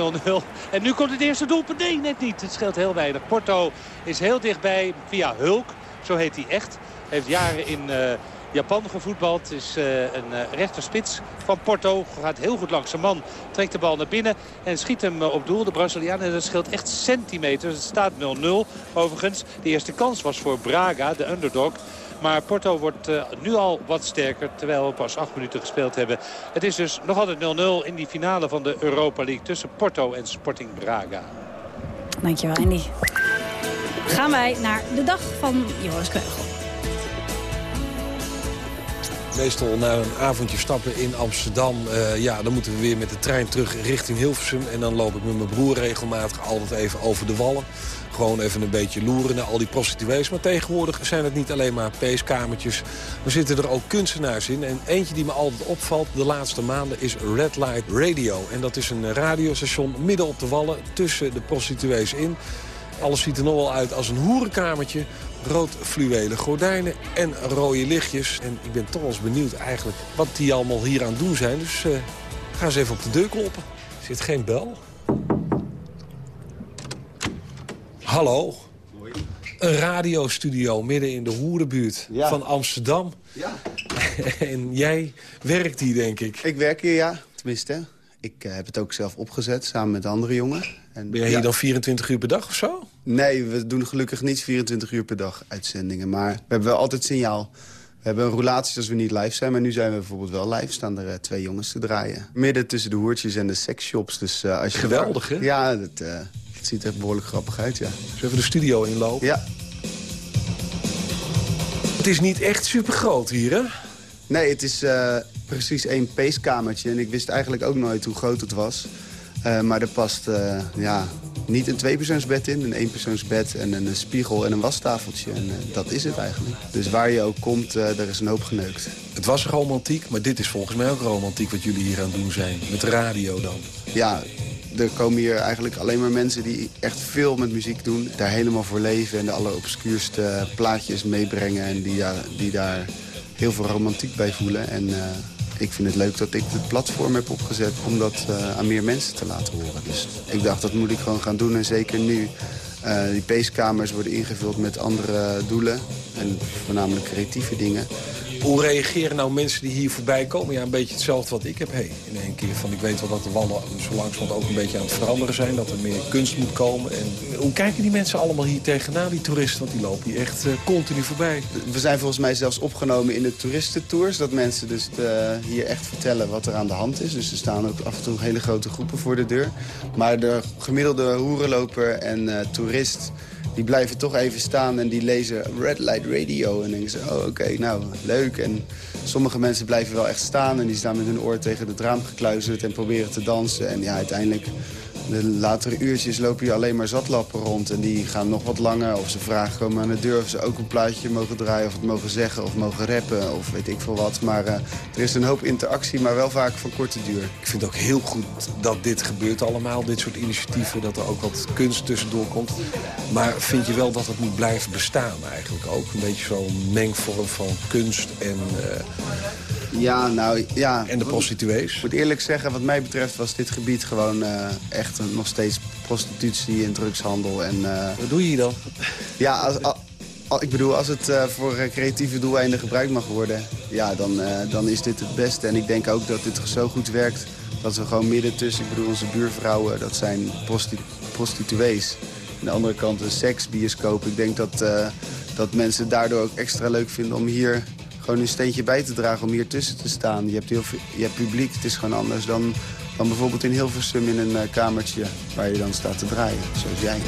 En nu komt het eerste doelpunt. Nee, net niet. Het scheelt heel weinig. Porto is heel dichtbij via Hulk. Zo heet hij echt. Heeft jaren in eh, Japan gevoetbald. Is eh, een eh, rechterspits van Porto. Gaat heel goed langs zijn man. Trekt de bal naar binnen en schiet hem op doel. De Braziliaan. En dat scheelt echt centimeters. Het staat 0-0 overigens. De eerste kans was voor Braga, de underdog. Maar Porto wordt nu al wat sterker, terwijl we pas acht minuten gespeeld hebben. Het is dus nog altijd 0-0 in die finale van de Europa League tussen Porto en Sporting Braga. Dankjewel, Andy. Gaan wij naar de dag van Joris Kreugel. Meestal na een avondje stappen in Amsterdam... eh, ja, dan moeten we weer met de trein terug richting Hilversum. En dan loop ik met mijn broer regelmatig altijd even over de wallen. Gewoon even een beetje loeren naar al die prostituees. Maar tegenwoordig zijn het niet alleen maar peeskamertjes. Er zitten er ook kunstenaars in. En eentje die me altijd opvalt de laatste maanden is Red Light Radio. En dat is een radiostation midden op de wallen tussen de prostituees in. Alles ziet er nog wel uit als een hoerenkamertje. Rood fluwelen gordijnen en rode lichtjes. En ik ben toch wel eens benieuwd eigenlijk wat die allemaal hier aan het doen zijn. Dus eh, ga eens even op de deur kloppen. Er zit geen bel. Hallo. Een radiostudio midden in de hoerenbuurt van Amsterdam. Ja. en jij werkt hier, denk ik. Ik werk hier, ja. Tenminste, ik eh, heb het ook zelf opgezet samen met andere jongen. En, Ben jij hier ja. dan 24 uur per dag of zo? Nee, we doen gelukkig niet 24 uur per dag uitzendingen. Maar we hebben wel altijd signaal. We hebben een roulatie als we niet live zijn, maar nu zijn we bijvoorbeeld wel live. Staan er eh, twee jongens te draaien. Midden tussen de hoertjes en de seksshops. Dus, eh, als je Geweldig, hè? Ja, dat, het ziet er behoorlijk grappig uit, ja. Zullen we even de studio inlopen? Ja. Het is niet echt super groot hier, hè? Nee, het is precies één peeskamertje. En ik wist eigenlijk ook nooit hoe groot het was. Eh, maar er past eh, ja, niet een tweepersoonsbed in, een eenpersoonsbed en een spiegel en een wastafeltje. En eh, dat is het eigenlijk. Dus waar je ook komt, er is een hoop geneukt. Het was romantiek, maar dit is volgens mij ook romantiek wat jullie hier aan het doen zijn. Met radio dan. Ja, er komen hier eigenlijk alleen maar mensen die echt veel met muziek doen. Daar helemaal voor leven en de allerobscuurste plaatjes meebrengen. En die daar, die daar heel veel romantiek bij voelen. En ik vind het leuk dat ik het platform heb opgezet om dat eh, aan meer mensen te laten horen. Dus ik dacht, dat moet ik gewoon gaan doen. En zeker nu. eh, die peeskamers worden ingevuld met andere doelen. En voornamelijk creatieve dingen. Hoe reageren nou mensen die hier voorbij komen? Ja, een beetje hetzelfde wat ik heb. Hey, in één keer van, ik weet wel dat de wallen zo langzamerhand ook een beetje aan het veranderen zijn. Dat er meer kunst moet komen. En hoe kijken die mensen allemaal hier tegenaan, die toeristen? Want die lopen hier echt eh, continu voorbij. We zijn volgens mij zelfs opgenomen in de toeristentours. Dat mensen dus eh, hier echt vertellen wat er aan de hand is. Dus er staan ook af en toe hele grote groepen voor de deur. Maar de gemiddelde hoerenloper en eh, toerist... die blijven toch even staan en die lezen Red Light Radio. En denken ze, oh oké, nou, leuk. En sommige mensen blijven wel echt staan... en die staan met hun oor tegen het raam gekluisterd en proberen te dansen. En ja, uiteindelijk... De latere uurtjes lopen hier alleen maar zatlappen rond. En die gaan nog wat langer. Of ze vragen komen aan de deur of ze ook een plaatje mogen draaien. Of het mogen zeggen of mogen rappen. Of weet ik veel wat. Maar eh, er is een hoop interactie, maar wel vaak van korte duur. Ik vind ook heel goed dat dit gebeurt allemaal. Dit soort initiatieven, dat er ook wat kunst tussendoor komt. Maar vind je wel dat het moet blijven bestaan eigenlijk ook? Een beetje zo'n mengvorm van kunst en... eh, Ja, nou ja. En de prostituees? Ik moet eerlijk zeggen, wat mij betreft was dit gebied gewoon eh, echt een- nog steeds prostitutie en drugshandel. En, eh, Wat doe je hier dan? Ja, als, al- al- ik bedoel, als het eh, voor creatieve doeleinden gebruikt mag worden, ja, dan, eh, dan is dit het beste. En ik denk ook dat dit zo goed werkt dat we gewoon midden tussen, ik bedoel, onze buurvrouwen, dat zijn prosti prostituees. Aan de andere kant een seksbioscoop. Ik denk dat, eh, dat mensen daardoor ook extra leuk vinden om hier gewoon een steentje bij te dragen, om hier tussen te staan. Je hebt, heel je hebt publiek, het is gewoon anders dan, dan bijvoorbeeld in Hilversum in een eh, kamertje waar je dan staat te draaien, zoals jij.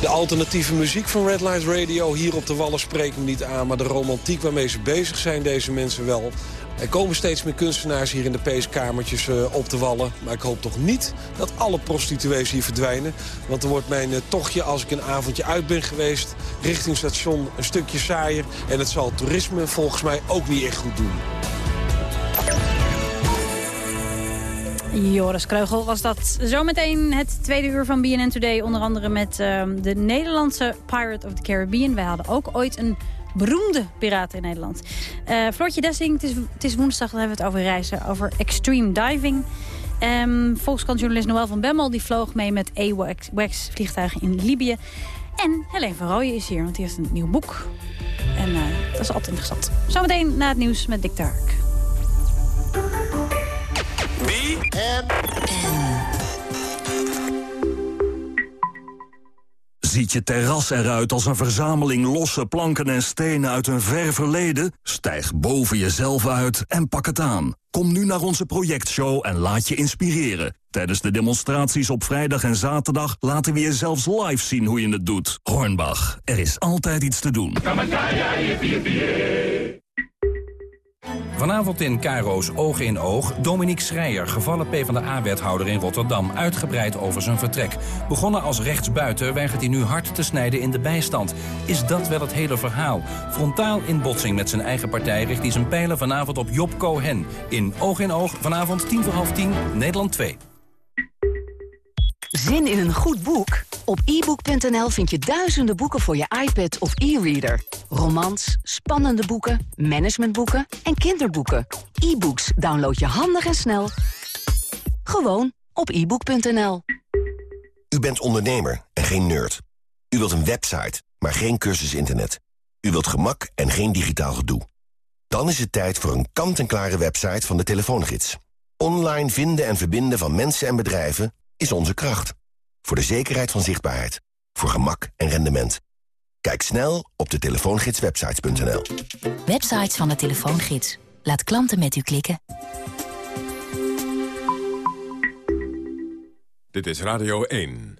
De alternatieve muziek van Red Light Radio hier op de Wallen spreekt me niet aan... maar de romantiek waarmee ze bezig zijn, deze mensen wel. Er komen steeds meer kunstenaars hier in de peeskamertjes eh, op de Wallen. Maar ik hoop toch niet dat alle prostituees hier verdwijnen. Want dan wordt mijn eh, tochtje als ik een avondje uit ben geweest... richting station een stukje saaier. En het zal toerisme volgens mij ook niet echt goed doen. Joris Kreugel was dat. Zometeen het tweede uur van BNN Today. Onder andere met ehm, de Nederlandse Pirate of the Caribbean. Wij hadden ook ooit een beroemde piraat in Nederland. Eh Floortje Dessing, het is, het is woensdag, dan hebben we het over reizen. Over extreme diving. Ehm Volkskrantjournalist Noël van Bemmel die vloog mee met AWACS vliegtuigen in Libië. En Helene van Rooyen is hier, want die heeft een nieuw boek. En eh, dat is altijd interessant. Zometeen na het nieuws met Dick Dark. Ziet je terras eruit als een verzameling losse planken en stenen uit een ver verleden? Stijg boven jezelf uit en pak het aan. Kom nu naar onze projectshow en laat je inspireren. Tijdens de demonstraties op vrijdag en zaterdag laten we je zelfs live zien hoe je het doet. Hornbach, er is altijd iets te doen. Vanavond in Caro's Oog in Oog. Dominique Schreier, gevallen PvdA-wethouder in Rotterdam... uitgebreid over zijn vertrek. Begonnen als rechtsbuiten weigert hij nu hard te snijden in de bijstand. Is dat wel het hele verhaal? Frontaal in botsing met zijn eigen partij... richt hij zijn pijlen vanavond op Job Cohen. In Oog in Oog, vanavond tien voor half tien, Nederland 2. Zin in een goed boek? Op ebook.nl vind je duizenden boeken voor je iPad of e-reader. Romans, spannende boeken, managementboeken en kinderboeken. E-books download je handig en snel. Gewoon op ebook.nl. U bent ondernemer en geen nerd. U wilt een website, maar geen cursus internet. U wilt gemak en geen digitaal gedoe. Dan is het tijd voor een kant-en-klare website van de Telefoongids. Online vinden en verbinden van mensen en bedrijven is onze kracht. Voor de zekerheid van zichtbaarheid. Voor gemak en rendement. Kijk snel op de telefoongidswebsites.nl. Websites van de telefoongids. Laat klanten met u klikken. Dit is Radio 1.